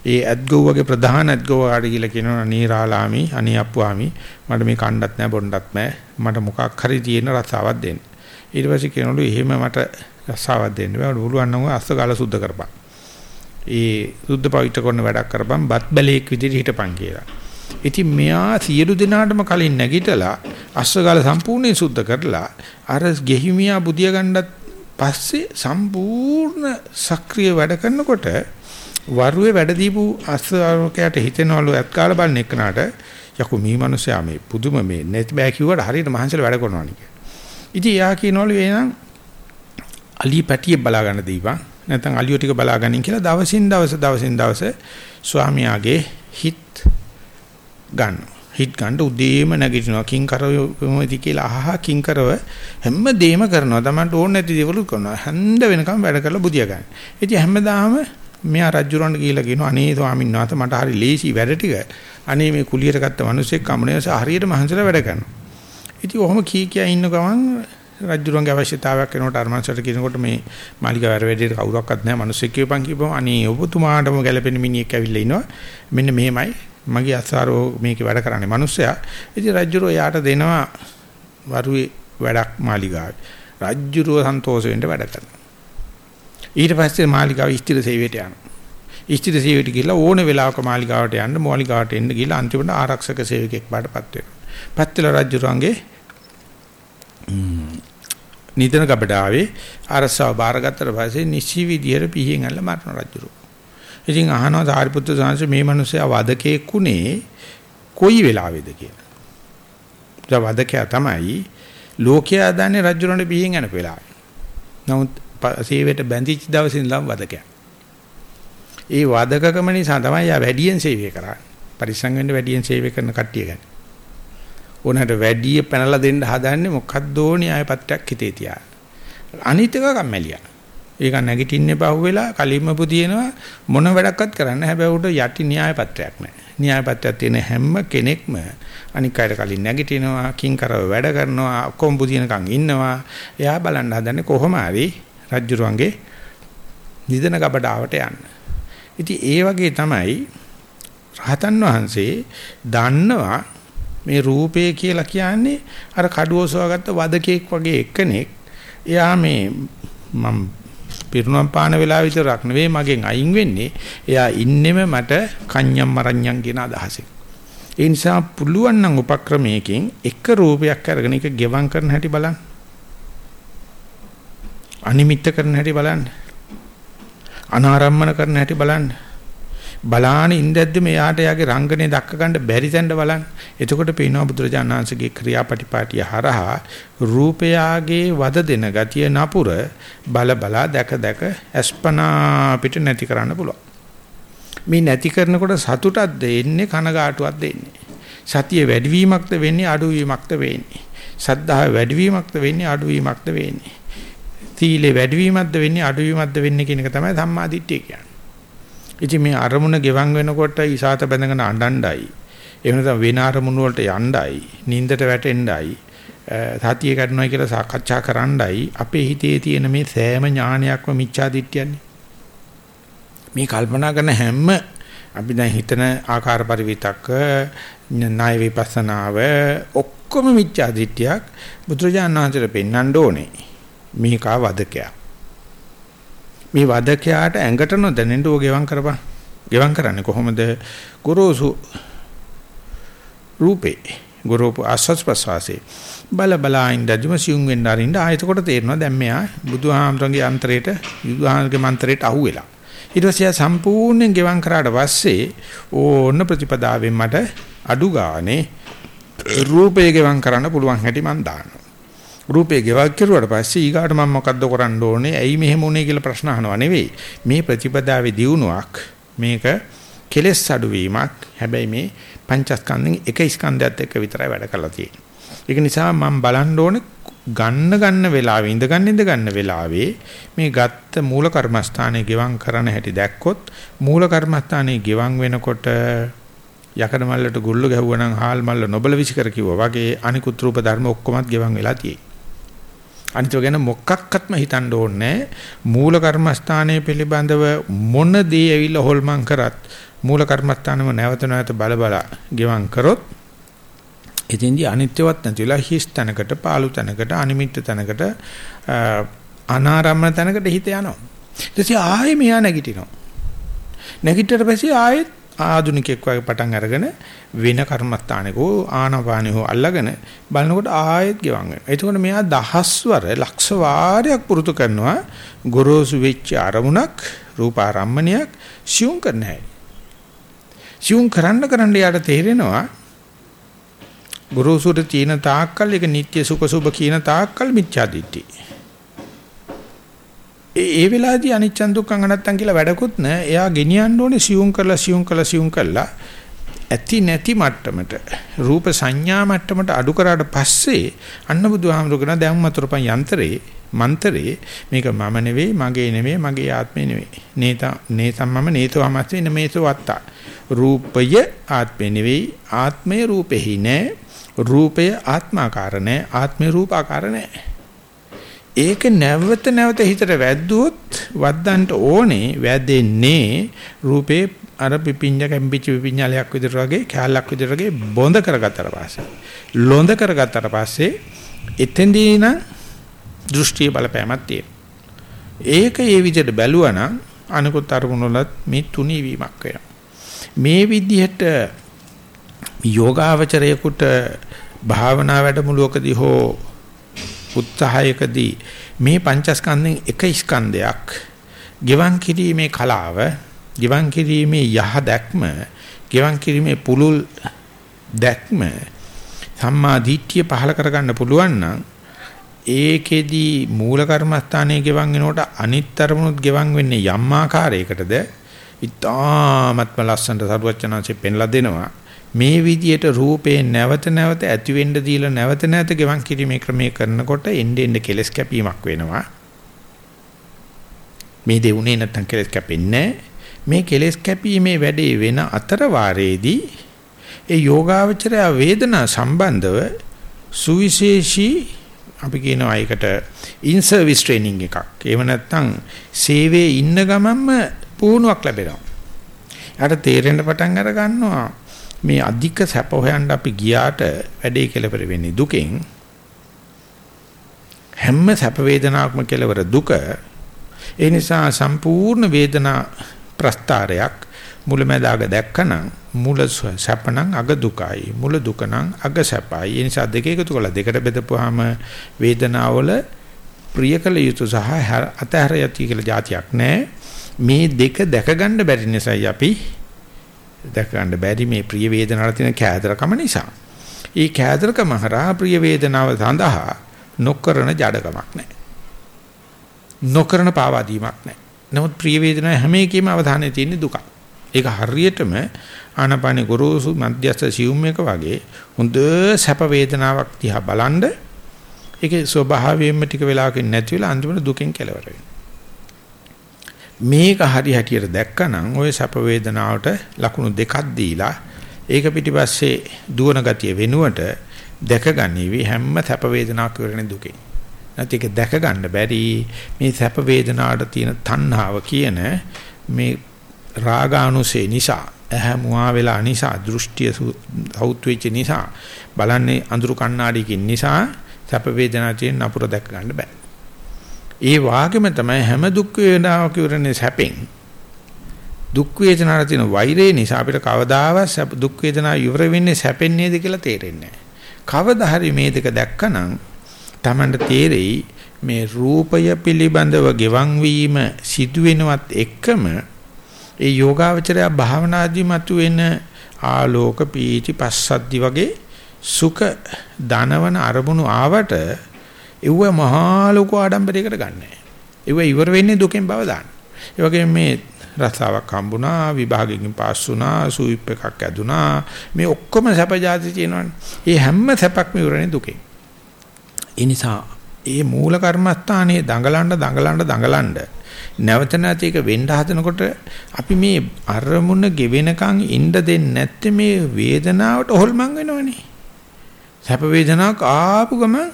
ඒ ඇද්ගොව්වගේ ප්‍රධාන ඇද්ගොව්වාට කියලා කියනවා නීරාලාමි අනියප්පුවාමි මට මේ කණ්ඩත් නැහැ බොණ්ඩත් නැහැ මට මොකක් හරි තියෙන රසාවක් දෙන්න ඊට පස්සේ කියනවලු එහෙම මට රසාවක් දෙන්න බෑ පුළුවන් නම් අස්ස ගාල සුද්ධ කරපන් ඒ සුද්ධ පවිත්‍ර කරන වැඩක් කරපන් බත් බැලේක් විදිහට හිටපන් කියලා ඉතින් මෙයා සියලු දිනාටම කලින් නැගිටලා අස්වගාල සම්පූර්ණයෙන් සුද්ධ කරලා අර ගෙහිමියා බුදිය ගන්නත් පස්සේ සම්පූර්ණ සක්‍රිය වැඩ කරනකොට වරුවේ වැඩ දීපු අස්වගාලකයට හිතෙනවලු ඇත්කාල බලන එකනට යකෝ මේ මිනිස්සයා මේ පුදුම මේ නැති බෑ කිව්වට හරියට මහන්සිල වැඩ කරනවා නේ. ඉතින් එයා කියනවලු එහෙනම් අලි පැටියෙ බලා ගන්න දීපන් නැත්නම් අලියෝ ටික බලා ගනින් කියලා දවසින් දවස දවසින් දවස ස්වාමියාගේ හිත ගන්න. හිත ගන්න උදේම නැගිටිනවා කිංකරවෙමති කියලා අහහ කිංකරව හැමදේම කරනවා. Tamanට ඕන නැති දේවල් කරනවා. හැන්ද වෙනකම් වැඩ කරලා බුදිය ගන්න. ඉතින් හැමදාම මෙයා රජුරන්ට කියලා කියනවා අනේ ස්වාමීන් වහන්සේ මට හරි ලේසි වැඩ ටික. අනේ මේ කුලියට ගත්ත මිනිස්සෙක් කමනේස හරියට මහන්සිලා වැඩ කරනවා. ඉතින් ඔහොම කී කියා ඉන්න ගමන් රජුරන්ගේ අවශ්‍යතාවයක් වෙනකොට අරමංශයට කියනකොට මේ මාලිගා වැඩ වැඩේට කවුරක්වත් නැහැ මිනිස්සෙක් කියපන් කියපම අනේ ඔබතුමාටම ගැලපෙන මිනිහෙක් ඇවිල්ලා ඉනවා මෙන්න මෙහෙමයි මගේ අස්සාරෝ මේකේ වැඩ කරන්නේ මිනිස්සයා. ඉතින් රජුරෝ යාට දෙනවා වරුවේ වැඩක් මාලිගාවේ. රජුරෝ සන්තෝෂ වෙන්න වැඩ කරනවා. ඊට පස්සේ මාලිගාව ස්ථිර සේවයට යනවා. ස්ථිර සේවයට ගිහලා ඕන වෙලාවක මාලිගාවට යන්න මාලිගාවට එන්න ගිහලා අන්තිමට ආරක්ෂක සේවකෙක් බාටපත් වෙනවා. පත්තිල රජුරන්ගේ නිදන ගබඩාවේ අරසව බාරගත්තට පස්සේ නිසි විදියට පිහින් ඇල්ල මරණ රජුරු. ඉතින් අහනවා සාරිපුත්‍ර සාංශ මේ මිනිස්සයා වදකෙක් උනේ කොයි වෙලාවේද කියලා. ඒ වදකයා තමයි ලෝකයා දන්නේ රජුරන්ට පිහින් යන වෙලාවේ. නමුත් සේවයට බැඳිච්ච දවසේ ඉඳලම වදකයා. ඒ වදකකම නිසා තමයි යා වැඩියෙන් සේවය කරන්නේ. පරිස්සම් වෙන්න වැඩියෙන් සේවය කරන කට්ටිය ගන්න. ඕනකට වැඩි පැනලා දෙන්න හදන්නේ මොකද්දෝ න්‍යාය පත්‍රයක් හිතේ තියා. අනිත් එක කම්මැලියා. ඒක නැගිටින්නේ පහුවෙලා කලින්ම පුදිනවා මොන වැඩක්වත් කරන්න හැබැයි උට යටි න්‍යාය පත්‍රයක් නැහැ. න්‍යාය පත්‍රයක් තියෙන හැම කෙනෙක්ම අනික් අයට කලින් නැගිටිනවා, කිංකරව වැඩ කරනවා, ඔක්කොම පුදිනකන් ඉන්නවා. එයා බලන්න හදන්නේ කොහොම හරි රජ්ජුරුවන්ගේ නිදන ගබඩාවට යන්න. ඉතින් ඒ වගේ තමයි රහතන් වහන්සේ දන්නවා මේ රූපය කියලා කියන්නේ අර කඩුවසවාගත්ත වදකෙක් වගේ එක්කෙනෙක්. එයා මේ මම පිරුණම් පාන වෙලාව විතරක් නෙවෙයි මගෙන් අයින් වෙන්නේ. එයා ඉන්නෙම මට කන්‍යම් මරණ්‍යම් කියන අදහසෙන්. ඒ නිසා පුළුවන් නම් උපක්‍රමයකින් එක රූපයක් අරගෙන ඒක ගෙවම් කරන හැටි බලන්න. අනිමිත්ත කරන හැටි බලන්න. අනාරම්මන කරන හැටි බලන්න. බලාන ඉඳද්දි මෙයාට යාගේ රංගනේ දක්ක ගන්න බැරි තැනට බලන්න. එතකොට පේනවා බුදුරජාණන් වහන්සේගේ ක්‍රියාපටිපාටිය හරහා රූපයාගේ වද දෙන ගතිය නපුර බල බලා දැක දැක අස්පනා පිට නැති කරන්න පුළුවන්. මේ නැති කරනකොට සතුටක් දෙන්නේ කනගාටුවක් දෙන්නේ. සතිය වැඩිවීමක්ද වෙන්නේ අඩුවීමක්ද වෙන්නේ. සද්ධාව වැඩිවීමක්ද වෙන්නේ අඩුවීමක්ද වෙන්නේ. තීලේ වැඩිවීමක්ද වෙන්නේ අඩුවීමක්ද වෙන්නේ කියන එක තමයි සම්මාදිට්ඨිය කියන්නේ. ඉතින් මේ අරමුණ ගෙවන් වෙනකොට ඉසాత බැඳගෙන අඬණ්ඩයි. එහෙම නැත්නම් වෙන අරමුණු වලට යණ්ඩයි, නින්දට වැටෙන්නයි, සතිය ගන්නවා කියලා සාකච්ඡා කරන්නයි අපේ හිතේ තියෙන මේ සෑම ඥානයක්ම මිච්ඡා දිට්ඨියන්නේ. මේ කල්පනා කරන හැම අපි දැන් හිතන ආකාර පරිවිතක්ක ණය විපස්සනාව ඔක්කොම මිච්ඡා දිට්ඨියක් බුදුරජාණන් වහන්සේට පෙන්වන්න ඕනේ. මේකා වදකයක්. මේ වදකයාට ඇඟට නොදැනෙන්න ඕක ගෙවම් කරපන්. ගෙවම් කරන්නේ කොහොමද? ගොරෝසු රූපේ ගොරෝප ආස්වාස් ප්‍රසවාසයේ බල බලා ඉඳදිම සියුම් වෙන්න අරින්න ආයෙත් කොට තේරෙනවා දැන් මෙයා බුදුහාමරගේ අන්තරේට බුදුහාමරගේ මන්තරේට අහුවෙලා. ඊට පස්සේ සම්පූර්ණයෙන් ගෙවම් කරාට පස්සේ ඕන ප්‍රතිපදාවෙන් මට අඩු ගානේ රූපේ ගෙවම් කරන්න පුළුවන් හැටි මන් දානවා. රූපේ ගෙවක් කෙරුවට පස්සේ ඊගාට මම මොකද්ද කරන්න ඕනේ? ඇයි මෙහෙම උනේ කියලා ප්‍රශ්න අහනවා නෙවෙයි. මේ ප්‍රතිපදාවේ දියුණුවක් මේක කෙලෙස් අඩුවීමක්. හැබැයි මේ පංචස්කන්ධෙන් එක ස්කන්ධයත් එක්ක විතරයි වැඩ කරලා තියෙන්නේ. ඒක නිසා මම බලන්න ඕනේ ගන්න ගන්න වෙලාවේ ඉඳ ගන්න ඉඳ ගන්න වෙලාවේ මේ ගත්ත මූල කර්මස්ථානයේ ගෙවම් කරන හැටි දැක්කොත් මූල කර්මස්ථානයේ ගෙවම් වෙනකොට යකඩ මල්ලට ගුල්ල ගැහුවා නම් හාල් මල්ල නොබල විසිකර කිව්වා වගේ අනිකුත් රූප ධර්ම ඔක්කොමත් ගෙවම් වෙලා තියෙයි. අනිතව ගැන මොකක්වත්ම හිතන්න ඕනේ මූල කර්මස්ථානයේ පිළිබඳව මොන දේ ඇවිල්ලා හොල්මන් කරත් මූල කර්මස්ථානම නැවත නැවත බල බල ගෙවම් කරොත් එතෙන්දී අනිත්‍යවත් නැතිලා හිස් තැනකට පාළු තැනකට අනිමිත්ත තැනකට අනාරම්මන තැනකට හිත යනවා. ඊට පස්සේ ආයෙ මෙහා නැගිටිනවා. නැගිට්ටට පස්සේ ආයෙත් ආදුනිකෙක් වගේ පටන් අරගෙන වෙන කර්මස්ථානකෝ ආනපානෙහෝ අල්ලගෙන බලනකොට ආයෙත් ගෙවන් වෙනවා. එතකොට මෙයා දහස්වර ලක්ෂ වාරයක් පුරුදු කරනවා ගොරෝසු වෙච්ච අරමුණක් රූපාරම්මණයක් සියුම් කරන්න හැටි. සියුම් කරන්න කරන්න යාට තේරෙනවා ගුරුසුර තීන තාක්කල් එක නිට්ටය සුඛ සුභ කියන තාක්කල් මිච්ඡා දිට්ඨි. ඒ ඒ වෙලාවේදී අනිච්චන් දුක්ඛං අනත්තං කියලා වැඩකුත් නැහැ. එයා ගෙනියන්න ඕනේ සියුම් කරලා සියුම් කරලා සියුම් කරලා. ඇති නැති මට්ටමට රූප සංඥා මට්ටමට අඩු කරාට පස්සේ අන්න බුදුහාමුදුරගෙන දැන් මතරපන් යන්ත්‍රේ මන්තරේ මේක මම නෙවෙයි මගේ නෙවෙයි මගේ ආත්මේ නෙවෙයි. නේත නේතම් මම නේතෝ අමස්සේ නමේසෝ වත්තා රූපය ආත්මේ නෙවෙයි ආත්මය රූපෙහි නෑ. රූපය ආත්මාකාර නැහැ ආත්මේ රූපාකාර නැහැ ඒක නැවත නැවත හිතට වැද්දුවොත් වද්දන්ට ඕනේ වැදෙන්නේ රූපේ අර පිපිඤ්ඤ කැම්බිච්ච පිපිඤ්ඤාලයක් විදිහට වගේ කැලලක් විදිහට වගේ බොඳ කරගත්තට පස්සේ ලොඳ කරගත්තට පස්සේ එතෙන්දී නම් දෘෂ්ටි බලපෑමක් තියෙනවා. ඒක ඒ විදිහට බැලුවා නම් අනිකුත් අරමුණු වලත් මේ තුනී වීමක් වෙනවා. මේ විදිහට යෝගාවචරයේකට භාවනා වැඩමුළුවකදී හෝ උත්සාහයකදී මේ පංචස්කන්ධෙන් එක ස්කන්ධයක් ගෙවන් කිරීමේ කලාව, ගෙවන් කිරීමේ යහ දැක්ම, ගෙවන් කිරීමේ පුලුල් දැක්ම සම්මා දිට්ඨිය පහල කරගන්න පුළුවන් නම් ඒකෙදි මූල කර්මස්ථානයේ ගෙවන් වෙනකොට අනිත් අරමුණුත් ගෙවන් වෙන්නේ යම් ආකාරයකටද? ඉතාමත්ම ලස්සනට සරුවචනාංශයෙන් පෙන්ලා දෙනවා. මේ විදියට රූපේ නැවත නැවත ඇති වෙන්න දීලා නැවත නැවත ගෙවන් කිරීමේ ක්‍රමයේ කරනකොට එන්න එන්න කෙලස් කැපීමක් වෙනවා. මේ දෙුනේ නැත්තම් කෙලස් කැපෙන්නේ මේ කෙලස් කැපීමේ වැඩේ වෙන අතර වාරයේදී ඒ යෝගාවචරය වේදනා සම්බන්ධව සුවිශේෂී අපි කියනවා ඒකට ඉන් සර්විස් ට්‍රේනින්ග් එකක්. එහෙම නැත්නම් සේවයේ ඉන්න ගමන්ම පුහුණුවක් ලැබෙනවා. යාට තේරෙන්න පටන් අර ගන්නවා මේ අධික සැප හොයන්න අපි ගියාට වැඩේ කෙලවර වෙන්නේ දුකෙන්. හැම සැප වේදනාවක්ම කෙලවර දුක. ඒ නිසා සම්පූර්ණ වේදනා ප්‍රස්තාරයක් මුලැමැදාග දැක්කනම් මුල සැපනම් අග දුකයි මුල දුකනම් අග සැපයි. ඒ නිසා දෙක එකතු කරලා දෙකට බෙදපුවාම වේදනාවල ප්‍රියකල යුතු සහ අතහැර යති කියලා જાතියක් නැහැ මේ දෙක දැක ගන්න බැරි නිසායි අපි දැක ගන්න බැරි මේ ප්‍රිය වේදනාවට තියෙන කෑදරකම නිසා. ඒ කෑදරකම හරහා ප්‍රිය වේදනාව සඳහා නොකරන ජඩකමක් නැහැ. නොකරන පාවාදීමක් නැහැ. නමුත් ප්‍රිය වේදනාව හැම එකෙම අවධානය තියෙන්නේ දුක. ඒක හරියටම ආනපාන ගුරුසු මධ්‍යස්ථ සියුම් එක වගේ හොඳ සැප වේදනාවක් දිහා බලනද ඒකේ ස්වභාවයෙන්ම ටික වෙලාවකින් නැති වෙලා අන්තිමට දුකෙන් කෙලවර වෙනවා. මේක හරි හැටියට දැක්කනම් ওই සැප වේදනාවට ලකුණු දෙකක් දීලා ඒක පිටිපස්සේ දුවන ගතිය වෙනුවට දැකගන්නේවි හැම සැප වේදනාවක් කරන දුකේ. නැත්නම් ඒක දැක ගන්න බැරි මේ සැප වේදනාවට තියෙන තණ්හාව කියන මේ රාගානුසේ නිසා ඇහැ මුවා වෙලා නිසා දෘෂ්ටිය සෞත් වෙච්ච නිසා බලන්නේ අඳුරු කණ්ණාඩියකින් නිසා සැප වේදනාව තියෙන නපුර දැක ගන්න බෑ. ඒ වාගෙම තමයි හැම දුක් වේදනාවක් ඉවරනේ සැපෙන්. දුක් වේදනාවට තියෙන වෛරය නිසා අපිට කවදාවත් දුක් වේදනාව ඉවර වෙන්නේ සැපෙන් නේද කියලා තේරෙන්නේ නැහැ. කවදා හරි මේ දෙක දැක්කනම් Tamanට තේරෙයි මේ රූපය පිළිබඳව ගෙවන් වීම සිදුවෙනවත් එක්කම ඒ යෝගාවචරය භාවනාදී මතුවෙන ආලෝක පීති පස්සද්දි වගේ සුඛ දනවන අරමුණු ආවට ඒව මහා ලොකු ආඩම්බරයකට ගන්නෑ. ඒව ඉවර වෙන්නේ දුකෙන් බව දාන්න. ඒ වගේම මේ රස්සාවක් හම්බුණා විභාගයෙන් පාස් වුණා සුවිප් එකක් ඇදුනා මේ ඔක්කොම සැප જાති තියෙනවනේ. ඒ හැම සැපක්ම ඉවරනේ දුකෙන්. ඒ නිසා ඒ මූල කර්මස්ථානයේ දඟලන්න දඟලන්න දඟලන්න නැවත නැති එක වෙන්න හදනකොට අපි මේ අරමුණ ගෙවෙනකන් ඉන්න දෙන්නේ නැත්තේ මේ වේදනාවට හොල්මන් වෙනවනේ. සැප වේදනාවක් ආපු ගමන්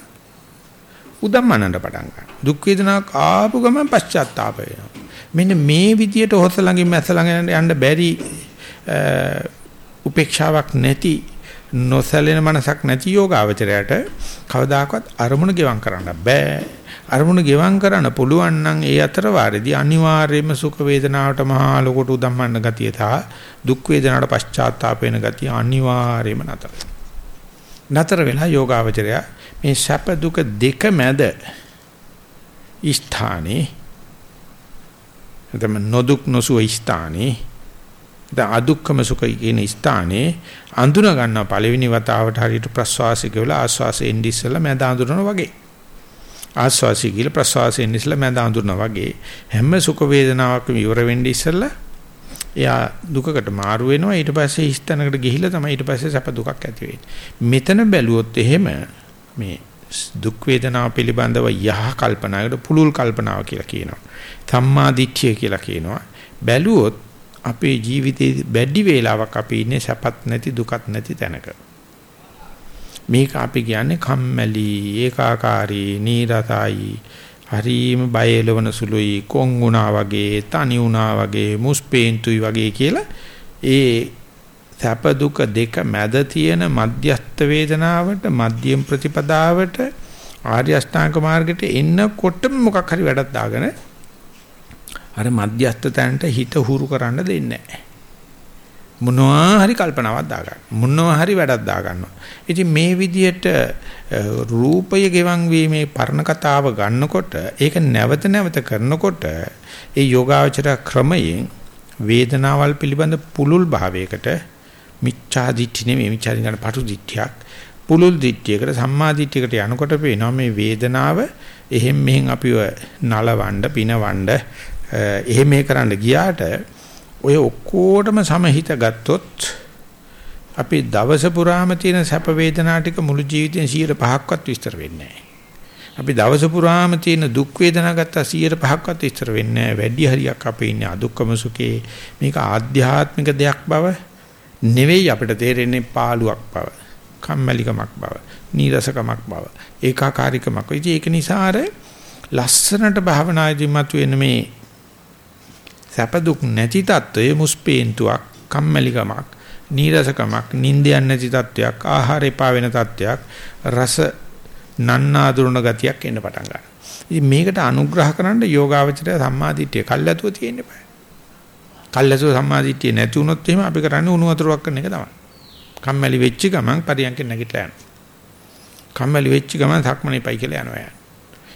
උදම්මනන්න පටන් ගන්නවා. දුක් වේදනාවක් ආපු ගමන් පශ්චාත්තාප වෙනවා. මෙන්න මේ විදියට හොස ළඟින් මැස ළඟ යන්න බැරි උපේක්ෂාවක් නැති නොසැලෙන මනසක් නැති යෝගාවචරයට කවදාකවත් අරමුණ ගෙවම් කරන්න බෑ. අරමුණ ගෙවම් කරන්න පුළුවන් නම් ඒ අතර වාරෙදී අනිවාර්යයෙන්ම සුඛ වේදනාවට මහා ලොකට උදම්මන්න ගතිය සහ දුක් වේදනාවට පශ්චාත්තාප වෙන ගතිය අනිවාර්යයෙන්ම නතර. නතර වෙලා යෝගාවචරය මේ සැප දුක දෙක මැද ස්ථානේ. එතම නොදුක් නොසුව ස්ථානේ. ද අදුක්කම සුඛ කියන ස්ථානේ. අඳුන ගන්න පළවෙනි වතාවට හරියට ප්‍රස්වාසය කියලා ආස්වාසයෙන් ඉඳි ඉස්සලා මැද අඳුරනවා වගේ. ආස්වාසය කියලා ප්‍රස්වාසයෙන් ඉස්සලා මැද අඳුරනවා වගේ. හැම සුඛ වේදනාවක්ම ඉවර වෙන්නේ ඉස්සලා එයා දුකකට මාරු වෙනවා. ඊට පස්සේ හිස්තැනකට ගිහිල්ලා තමයි ඊට පස්සේ සැප දුකක් ඇති වෙන්නේ. මෙතන බැලුවොත් එහෙම මේ දුක් වේදනාව පිළිබඳව යහ කල්පනාවකට පුලුල් කල්පනාව කියලා කියනවා සම්මා දිට්ඨිය කියලා කියනවා බැලුවොත් අපේ ජීවිතේ බැඩි වේලාවක් අපි ඉන්නේ සැපත් නැති දුකත් නැති තැනක. මේක අපි කියන්නේ කම්මැලි, ඒකාකාරී, නීරසයි, හරීම බය එළවන සුළුයි, කොන් වුණා වගේ, තනි වුණා වගේ, මුස්පේන්තුයි වගේ කියලා ඒ සැප දුක දෙක මැද තියෙන මධ්‍යස්ත වේදනාවට, මධ්‍යම ප්‍රතිපදාවට ආර්ය අෂ්ටාංග මාර්ගයට එන්නකොටම මොකක් හරි වැඩක් දාගෙන අර මධ්‍යස්ථ තැනට හිත හුරු කරන්න දෙන්නේ නැහැ. මොනවා හරි කල්පනාවක් දාගන්න. මොනවා හරි වැඩක් දාගන්නවා. ඉතින් මේ විදිහට රූපය ගෙවන් වීමේ පරණ කතාව ගන්නකොට ඒක නැවත නැවත කරනකොට ඒ යෝගාචර ක්‍රමයෙන් වේදනාවල් පිළිබඳ පුලුල් භාවයකට මිච්ඡා දිට්ඨි නෙමෙයි මිච්ඡා දිට්ඨියකට පටු දිට්ඨියක් පුලුල් දිට්ඨියකට සම්මා දිට්ඨියකට යනකොට පේනවා මේ වේදනාව එහෙම් මෙහෙන් අපිව නලවන්න පිනවන්න එහෙම මේ කරන්න ගියාට ඔය ඔක්කොටම සමහිත ගත්තොත් අපි දවස පුරාම තියෙන සැප වේදනා ටික මුළු ජීවිතේ 105ක්වත් විස්තර වෙන්නේ නැහැ. අපි දවස පුරාම තියෙන දුක් වේදනා ගත්තා 105ක්වත් විස්තර වෙන්නේ නැහැ. වැඩි හරියක් අපේ ඉන්නේ අදුක්කම සුඛේ. මේක ආධ්‍යාත්මික දෙයක් බව නෙවෙයි අපිට තේරෙන්නේ පාළුවක් බව. කම්මැලිකමක් බව. නීරසකමක් බව. ඒකාකාරීකමක්. ඉතින් ඒක නිසා අර ලස්සනට භාවනාදී මතුවෙන මේ සැප දුක් නැති තත්වයේ මුස්පේන්තුවක් කම්මැලිකමක් නීරසකමක් නිින්දයන් නැති තත්වයක් ආහාර එපා වෙන තත්වයක් රස නන්නාඳුරන ගතියක් එන්න පටන් ගන්නවා. ඉතින් මේකට අනුග්‍රහ කරන්න යෝගාවචරය සම්මාදිට්ඨිය කල්ැතුව තියෙන්න බෑ. කල්ැතුව සම්මාදිට්ඨිය නැති වුණොත් එහෙම අපි කරන්නේ උණු වතුරක් කරන එක තමයි. කම්මැලි වෙච්ච ගමන් පරියන්ක නැගිටලා යනවා. කම්මැලි වෙච්ච ගමන් සක්මණේපයි කියලා යනවා.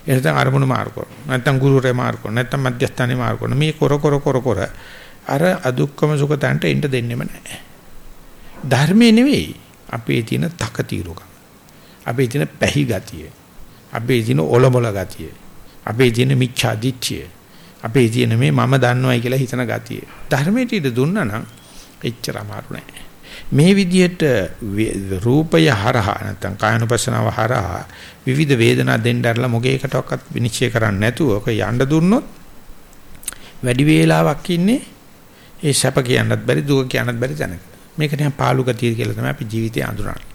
එහෙනම් අරමුණු මාරු කරනවා. නැත්තම් ගුරුරේ මාරු කරනවා. නැත්තම් මධ්‍යස්ථානේ මාරු කරනවා. මේ කර කර කර කර අර අදුක්කම සුඛ තන්ට එන්න දෙන්නෙම නැහැ. ධර්මයේ නෙවෙයි. අපේ තියෙන තකතිරුක. අපේ තියෙන පැහි ගතිය. අපේ තියෙන ඔලොමල ගතිය. අපේ තියෙන මිච්ඡා දිට්ඨිය. අපේ තියෙන මේ මම දන්නවයි කියලා හිතන ගතිය. ධර්මයට ඉද දුන්නා නම් එච්චර අමාරු නෑ. මේ විදිහට රූපය හරහා නැත්නම් කායනුපස්සනාව හරහා විවිධ වේදනා දෙන්න ඇරලා මොකේකටවත් විනිශ්චය කරන්න නැතුව ඔක යන්න දුන්නොත් වැඩි වේලාවක් ඉන්නේ ඒ සැප කියන්නත් බැරි දුක කියන්නත් බැරි තැනක. මේක නිකන් පාළු ගතිය කියලා තමයි අපි ජීවිතය අඳුරන්නේ.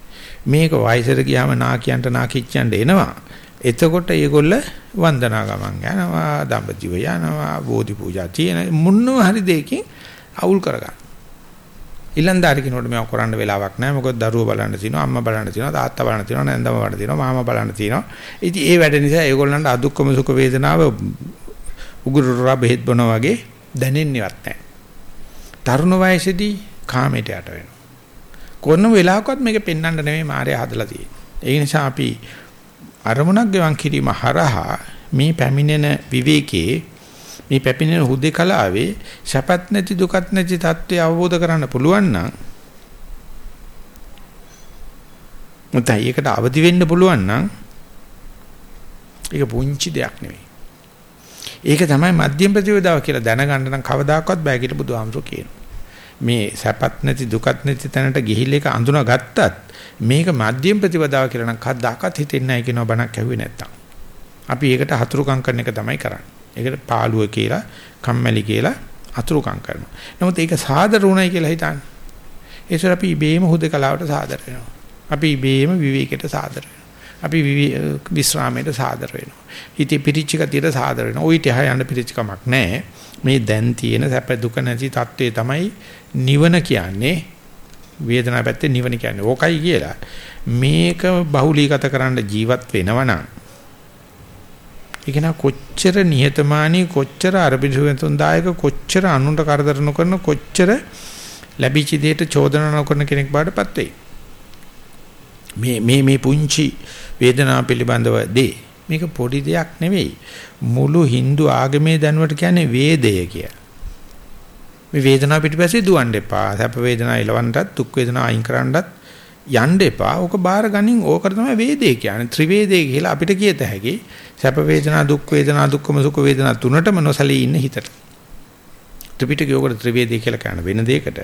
මේක වයසට ගියාම නාකියන්ට නාකිච්චන්ට එනවා. එතකොට ඒගොල්ල වන්දනා ගමන් යනවා, දඹදිව යනවා, බෝධි පූජා තියෙන මොනවා හරි දෙයකින් අවුල් කරගන්න. ඊලන්දාරි කෙනෙකුට මේක කරන්න වෙලාවක් නැහැ. මොකද දරුවෝ බලන්න තියෙනවා, අම්මා බලන්න තියෙනවා, තාත්තා බලන්න තියෙනවා, නැන්දම බලන්න තියෙනවා, මාමා බලන්න තියෙනවා. ඉතින් ඒ වැඩ නිසා ඒගොල්ලන්ට අදුක්කම සුඛ වේදනාව උගුරුරා බෙහෙත් බොන වගේ දැනෙන්නේවත් නැහැ. තරුණ වයසේදී කාමයට යට වෙනවා. කොන වෙලාවකවත් මේක පෙන්වන්න නෙමෙයි මායя හදලා තියෙන්නේ. ඒ නිසා අපි අරමුණක් ගෙවන් කිරීම හරහා මේ පැමිණෙන විවේකයේ මේ පැපිනෙන හුදේකලාවේ සැපත් නැති දුකත් නැති தත්ත්වය අවබෝධ කරන්න පුළුවන් නම් මුතයි ඒකට අවදි වෙන්න පුළුවන් නම් ඒක පුංචි දෙයක් නෙවෙයි. ඒක තමයි මධ්‍යම ප්‍රතිවදාව කියලා දැනගන්න නම් කවදාකවත් බෑ කියලා බුදුහාමුදුරුවෝ කියනවා. මේ සැපත් නැති දුකත් නැති තැනට ගිහිල් එක අඳුනා ගත්තත් මේක මධ්‍යම ප්‍රතිපදාව කියලා නම් කවදාකවත් හිතෙන්නේ නැහැ කියනවා බණක් ඇහුවේ නැත්තම්. අපි ඒකට හතුරුකම් කරන එක තමයි කරන්නේ. ඒකට පාළුව කියලා, කම්මැලි කියලා අතුරුකම් කරනවා. නමුත් ඒක සාදර උණයි කියලා හිතන්නේ. ඒසර අපි ඉබේම හුදකලාවට සාදර වෙනවා. අපි ඉබේම විවේකයට සාදර අපි විශ්‍රාමයට සාදර වෙනවා. හිතේ පිරිච්ච ගතියට සාදර වෙනවා. ওই 10 යන පිරිච්චකමක් නැහැ. මේ දැන් තියෙන සැප දුක නැති தત્ත්වය තමයි නිවන කියන්නේ. වේදනාව පැත්තේ නිවන කියන්නේ ඕකයි කියලා. මේක බහුලීගත කරන්න ජීවත් වෙනවනම් ඒක නා කොච්චර නිහතමානී කොච්චර අරබිසුවෙන්තුන් දායක කොච්චර අනුන්ට කරදර නොකරන කොච්චර ලැබිච්ච දෙයට චෝදනා නොකරන කෙනෙක් බාටපත් වෙයි. මේ මේ මේ පුංචි වේදනාව පිළිබඳව දේ මේක පොඩි දෙයක් නෙවෙයි මුළු Hindu ආගමේ දැනුවට කියන්නේ වේදය කියලා. මේ වේදනාව පිටිපස්සේ දුවන්න එපා. සැප වේදනාව ඉලවන්නටත් දුක් වේදනාව අයින් කරන්නටත් යන්න එපා. ඕක බාර ගනින් ඕකට තමයි වේදේ කියන්නේ. ත්‍රිවේදේ කියලා අපිට කියත හැකි. සැප වේදනා දුක් වේදනා දුක්ඛම සුඛ වේදනා තුනටම නොසලී ඉන්න හිතට. ත්‍රිපිටකයේ ඕකට ත්‍රිවේදේ කියලා කියන වෙන දෙයකට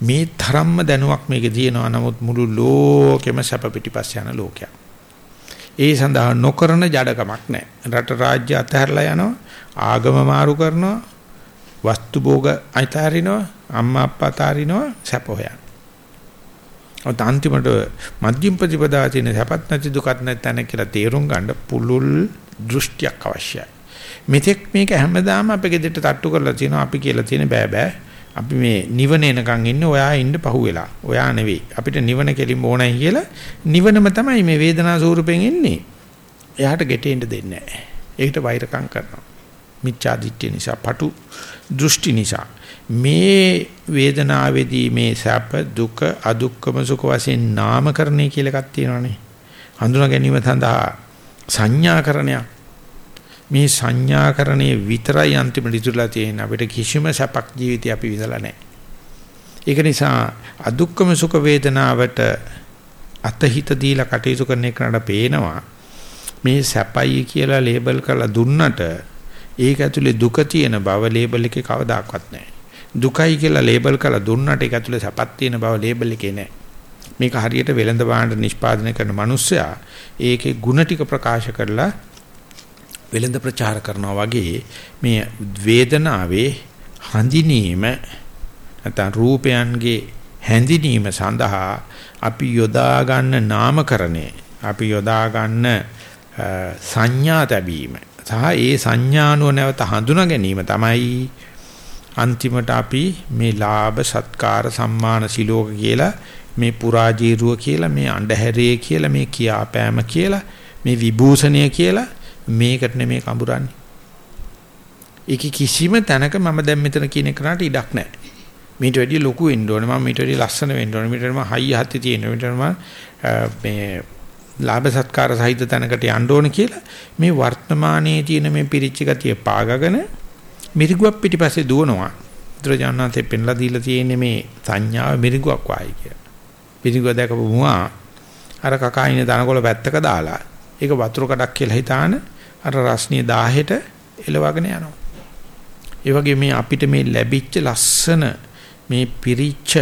මේ තරම්ම දැනුවක් මේකේ තියෙනවා. නමුත් මුළු ලෝකෙම සැප පිටිපස්ස යන ලෝකයක්. ඒ සඳහා නොකරන ජඩකමක් නැහැ. රට රාජ්‍ය අතහැරලා යනවා. ආගම මාරු කරනවා. වස්තු භෝග අයිතාරිනවා. අම්මා අප්පා අතාරිනවා. සැප හොයන. ඔත අන්තිමට මධ්‍යම ප්‍රතිපදා තියෙන සැපත් නැති දුකත් නැති තැන කියලා තේරුම් ගන්න පුළුල් දෘෂ්ටියක් අවශ්‍යයි. මෙතෙක් මේක හැමදාම අපේ ගෙදරට තට්ටු කරලා තියෙනවා අපි කියලා තියෙන බෑ බෑ. අපි මේ නිවන එනකන් ඉන්නේ ඔයා ඉන්න පහුවෙලා. ඔයා නෙවෙයි. අපිට නිවන කෙලින්ම ඕනයි කියලා නිවනම තමයි මේ වේදනා ස්වරූපෙන් එන්නේ. එයාට ගෙටෙන්න දෙන්නේ නැහැ. ඒකට වෛරකම් කරනවා. මිච්ඡා දිට්ඨිය නිසා, පටු දෘෂ්ටි නිසා. මේ වේදනාවේදී මේ සැප දුක අදුක්කම සුඛ වශයෙන් නාමකරණය කියලා එකක් තියෙනවානේ. හඳුනා ගැනීම සඳහා සංඥාකරණයක්. මේ සංඥාකරණයේ විතරයි අන්තිමට ඉතුරුලා තියෙන අපිට කිසිම සැපක් ජීවිතේ අපි විඳලා නැහැ. ඒක නිසා අදුක්කම සුඛ වේදනාවට අතහිත දීලා කටයුතු කරන එකට පේනවා මේ සැපයි කියලා ලේබල් කරලා දුන්නට ඒක ඇතුලේ දුක තියෙන බව ලේබල් එකේ කවදාකවත් නැහැ දුකයි කියලා ලේබල් කරලා දුන්නට ඒක ඇතුලේ සපත් තියෙන බව ලේබල් එකේ නැහැ. මේක හරියට වෙළඳ භාණ්ඩ නිෂ්පාදනය කරන මිනිස්සයා ඒකේ ಗುಣ ටික ප්‍රකාශ කරලා වෙළඳ ප්‍රචාර කරනවා වගේ මේ වේදනාවේ හඳිනීම නැත්නම් රූපයන්ගේ හැඳිනීම සඳහා අපි යොදා ගන්න නාමකරණය අපි යොදා ගන්න සංඥා තැබීම සහ ඒ සංඥානුව නැවත හඳුනා ගැනීම තමයි අන්තිමට අපි මේ ලාභ සත්කාර සම්මාන සිලෝක කියලා මේ පුරාජීරුව කියලා මේ අඬහැරේ කියලා මේ කියාපෑම කියලා මේ විභූෂණය කියලා මේකට නෙමේ කඹරන්නේ. ඒක කිසිම තැනක මම දැන් මෙතන කියන එකට ඉඩක් නැහැ. මීට වැඩිය ලොකු වෙන්න ඕනේ මම මීට වැඩිය ලස්සන වෙන්න ඕනේ මීට මම හයි හත්ති තියෙන මීට මම මේ ලාභ සත්කාර සහිත තැනකට යන්න ඕනේ කියලා මේ වර්තමානයේ තියෙන මේ පිරිච්ච ගතිය පාගගෙන මිරිගුවක් පිටිපස්සේ දුවනවා. බුදුරජාණන්සේ පෙන්ලා දීලා තියෙන්නේ මේ සංඥාව මිරිගුවක් වායි කියලා. මිරිගුව දැකපු මුවා අර කකා ඉන්න දනකොළ පැත්තක දාලා ඒක වතුර කඩක් කියලා හිතාන අර රස්නිය 1000ට එලවගෙන යනවා. ඒ වගේ මේ අපිට මේ ලැබිච්ච ලස්සන මේ පිරිච්ච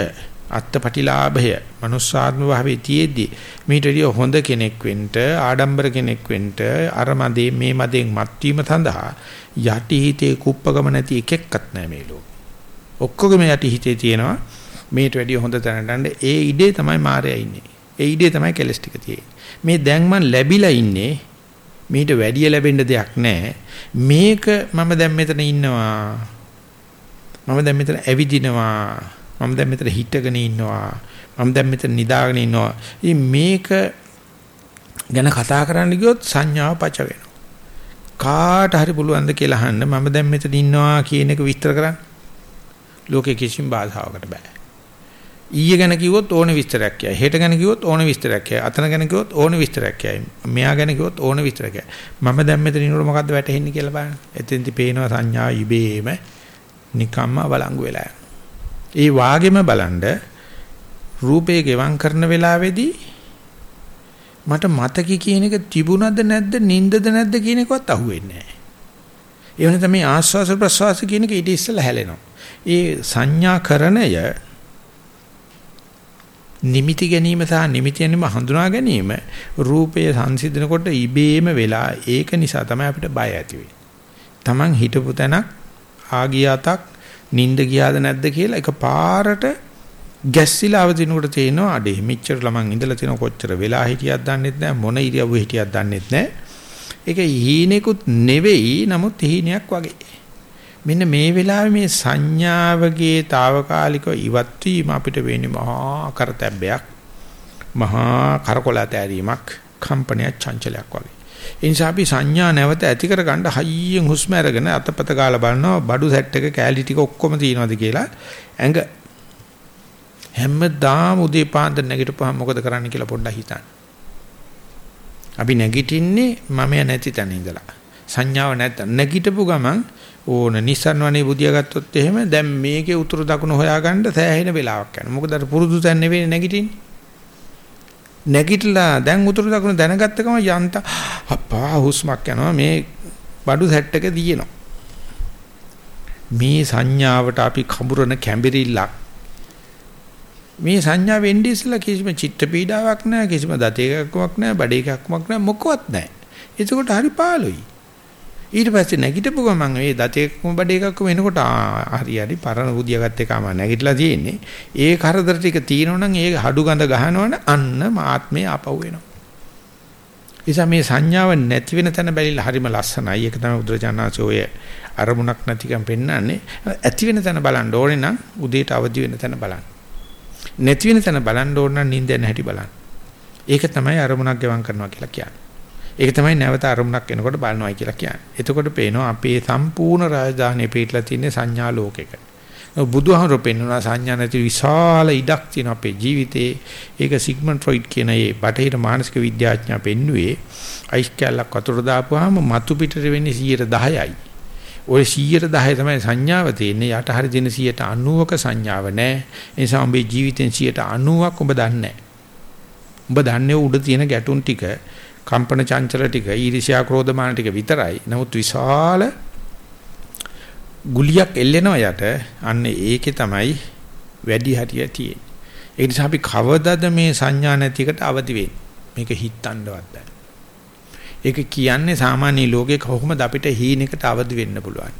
අත්පටිලාභය manussාත්ම භාවයේ තියේදී මීටරිය හොඳ කෙනෙක් වෙන්න ආඩම්බර කෙනෙක් වෙන්න අර මදේ මේ මදෙන් මත්වීම සඳහා යටි හිතේ කුප්පකම නැති එකෙක්වත් නැහැ මේ ලෝකේ. ඔක්කොගම යටි හිතේ තියෙනවා මේට වැඩිය හොඳ තැනට ඒ ඉඩේ තමයි මායя ඉන්නේ. ඒ ඉඩේ තමයි කෙලස් ටික තියෙන්නේ. මේ දැන් මං ලැබිලා ඉන්නේ මීට වැඩිය ලැබෙන්න දෙයක් නැහැ. මේක මම දැන් මෙතන ඉන්නවා. මම දැන් මෙතන ඇවිදිනවා. මම දැන් මෙතන හිටගෙන ඉන්නවා. මම දැන් මෙතන නිදාගෙන ඉන්නවා. ඉතින් මේක ගැන කතා කරන්න ගියොත් සංඥාව පච වෙනවා. කාට හරි පුළුවන්ද කියලා අහන්න මම දැන් මෙතන ඉන්නවා කියන එක විස්තර කරන්න. ලෝකේ කිසිම බාධාවකට බෑ. ඊයේ ගැන කිව්වොත් ඕන විස්තරයක් කියයි. හෙට ගැන කිව්වොත් ඕන විස්තරයක් කියයි. අතන ගැන කිව්වොත් ඕන විස්තරයක් කියයි. මෙයා ගැන කිව්වොත් ඕන විස්තරයක් කියයි. මම දැන් මෙතන ඉන්නකොට මොකද්ද වැටහෙන්නේ කියලා බලන්න. එතෙන්දි පේනවා සංඥා ඉබේම නිකම්ම වළංගු වෙලා ඒ වාගෙම බලන්න රූපේ ගෙවම් කරන වෙලාවේදී මට මතකي කියන එක තිබුණද නැද්ද නින්දද නැද්ද කියන එකවත් අහුවෙන්නේ නැහැ. ඒ වෙනත මේ ආස්වාස ප්‍රසවාස කියන එක ඊට ඉස්සෙල්ලා හැලෙනවා. ඒ සංඥාකරණය නිමිති ගැනීම සහ නිමිති ගැනීම හඳුනා ගැනීම රූපය සංසිඳනකොට ඉබේම වෙලා ඒක නිසා තමයි අපිට බය ඇති වෙන්නේ. Taman හිටපු තැනක් ආගියාතක් නිින්ද ගියාද නැද්ද කියලා එක පාරට ගැස්සිලා අවදිනකොට තේනවා අඩේ මෙච්චර ළමන් ඉඳලා තියෙන කොච්චර වෙලා හිටියක් දන්නෙත් නැහැ මොන ඉරියව්වේ හිටියක් දන්නෙත් නැහැ ඒක හීනෙකුත් නෙවෙයි නමුත් හීනයක් වගේ මෙන්න මේ වෙලාවේ මේ සංඥාවගේ తాවකාලිකව ඉවත් වීම අපිට වෙන්නේ මහා කරතැබ්බයක්. මහා කරකොලත ඇරීමක්, කම්පනයක්, චංචලයක් වගේ. ඒ නිසා අපි සංඥා නැවත ඇති කර ගන්න හයියෙන් හුස්ම අරගෙන අතපත ගාලා බලනවා බඩු සෙට් එක කෑලි ටික ඔක්කොම තියෙනවද කියලා ඇඟ හැමදාම උදේ පාන්දර නැගිටපුවම මොකද කරන්න කියලා පොඩ්ඩක් හිතන්න. අපි නැගිටින්නේ මම නැති තැන ඉඳලා. සංඥාව නැත්නම් නැගිටපු ගමන් ඕන Nissan වනේ බුදියා ගත්තොත් එහෙම දැන් මේකේ උතුරු දකුණු හොයාගන්න සෑහෙන වෙලාවක් යනවා. මොකද අර පුරුදු තැන නෙවෙයි නැගිටින්නේ. නැගිටලා දැන් උතුරු දකුණු දැනගත්ත ගමන් යන්ත අප්පා හුස්මක් යනවා මේ බඩු සෙට් එක දිනනවා. මේ සංඥාවට අපි කඹරන කැඹිරිල්ලක් මේ සංඥා වෙන්නේ ඉස්සලා කිසිම චිත්ත පීඩාවක් නැහැ කිසිම දත එකක්මක් නැහැ බඩ එකක්මක් නැහැ මොකවත් නැහැ. එතකොට හරි පාළුයි. ඊට පස්සේ නැගිටපු ගමන් මේ දත එකක්ම බඩ එකක්ම එනකොට හරි හරි පරණ බුදියා ගත්ත එකම නැගිටලා තියෙන්නේ. ඒ කරදර ටික තියෙනවනම් ඒ හඩු ගඳ ගහනවනම් අන්න මාත්මේ ආපහු එනවා. නිසා මේ සංඥාව නැති වෙන තැන බැලිලා හරිම ලස්සනයි. ඒක තමයි බුදුරජාණන්සේ ඔය අරමුණක් නැතිකම් පෙන්වන්නේ. ඇති වෙන තැන බලන්න ඕනේ නම් උදේට අවදි වෙන තැන බලන්න. නැති වෙන තැන බලන්න ඕන නම් නිින්ද යන හැටි බලන්න. ඒක තමයි අරමුණක් ගෙවම් කරනවා කියලා කියන්නේ. ඒක තමයි නැවත අරමුණක් එනකොට බලනවායි කියලා කියන්නේ. එතකොට පේනවා අපේ සම්පූර්ණ රාජධානිය පිටලා තියෙන සංඥා ලෝකෙක. බුදුහමර පෙන්වන සංඥා නැති විශාල ඉඩක් තියෙන අපේ ජීවිතේ. ඒක සිග්මන්ඩ් ෆ්‍රොයිඩ් කියන ඒ බටහිර මානසික විද්‍යාඥයා පෙන්වුවේ අයිස් කැල්ලක් වතුර දාපුවාම මතු පිටට වෙන්නේ 10යි. ওই 110 තමයි සංඥාව තියෙන්නේ. යට හරි දෙන 90ක සංඥාව නැහැ. ඒ නිසා උඹේ ජීවිතෙන් 90ක් උඹ දන්නේ නැහැ. උඹ දන්නේ උඩ තියෙන ගැටුම් ටික, කම්පන චංචල ටික, ඊර්ෂ්‍යා ක්‍රෝධමාන ටික විතරයි. නමුත් විශාල ගුලියක් එල්ලෙනවා යට. අන්න ඒකේ තමයි වැඩි හරිය තියෙන්නේ. ඒ නිසා අපි කවදද මේ සංඥා නැති එකට අවදි වෙන්නේ? මේක හිතන්නවත් බෑ. ඒක කියන්නේ සාමාන්‍ය ලෝකේ කොහොමද අපිට හීනෙකට අවදි වෙන්න පුළුවන්?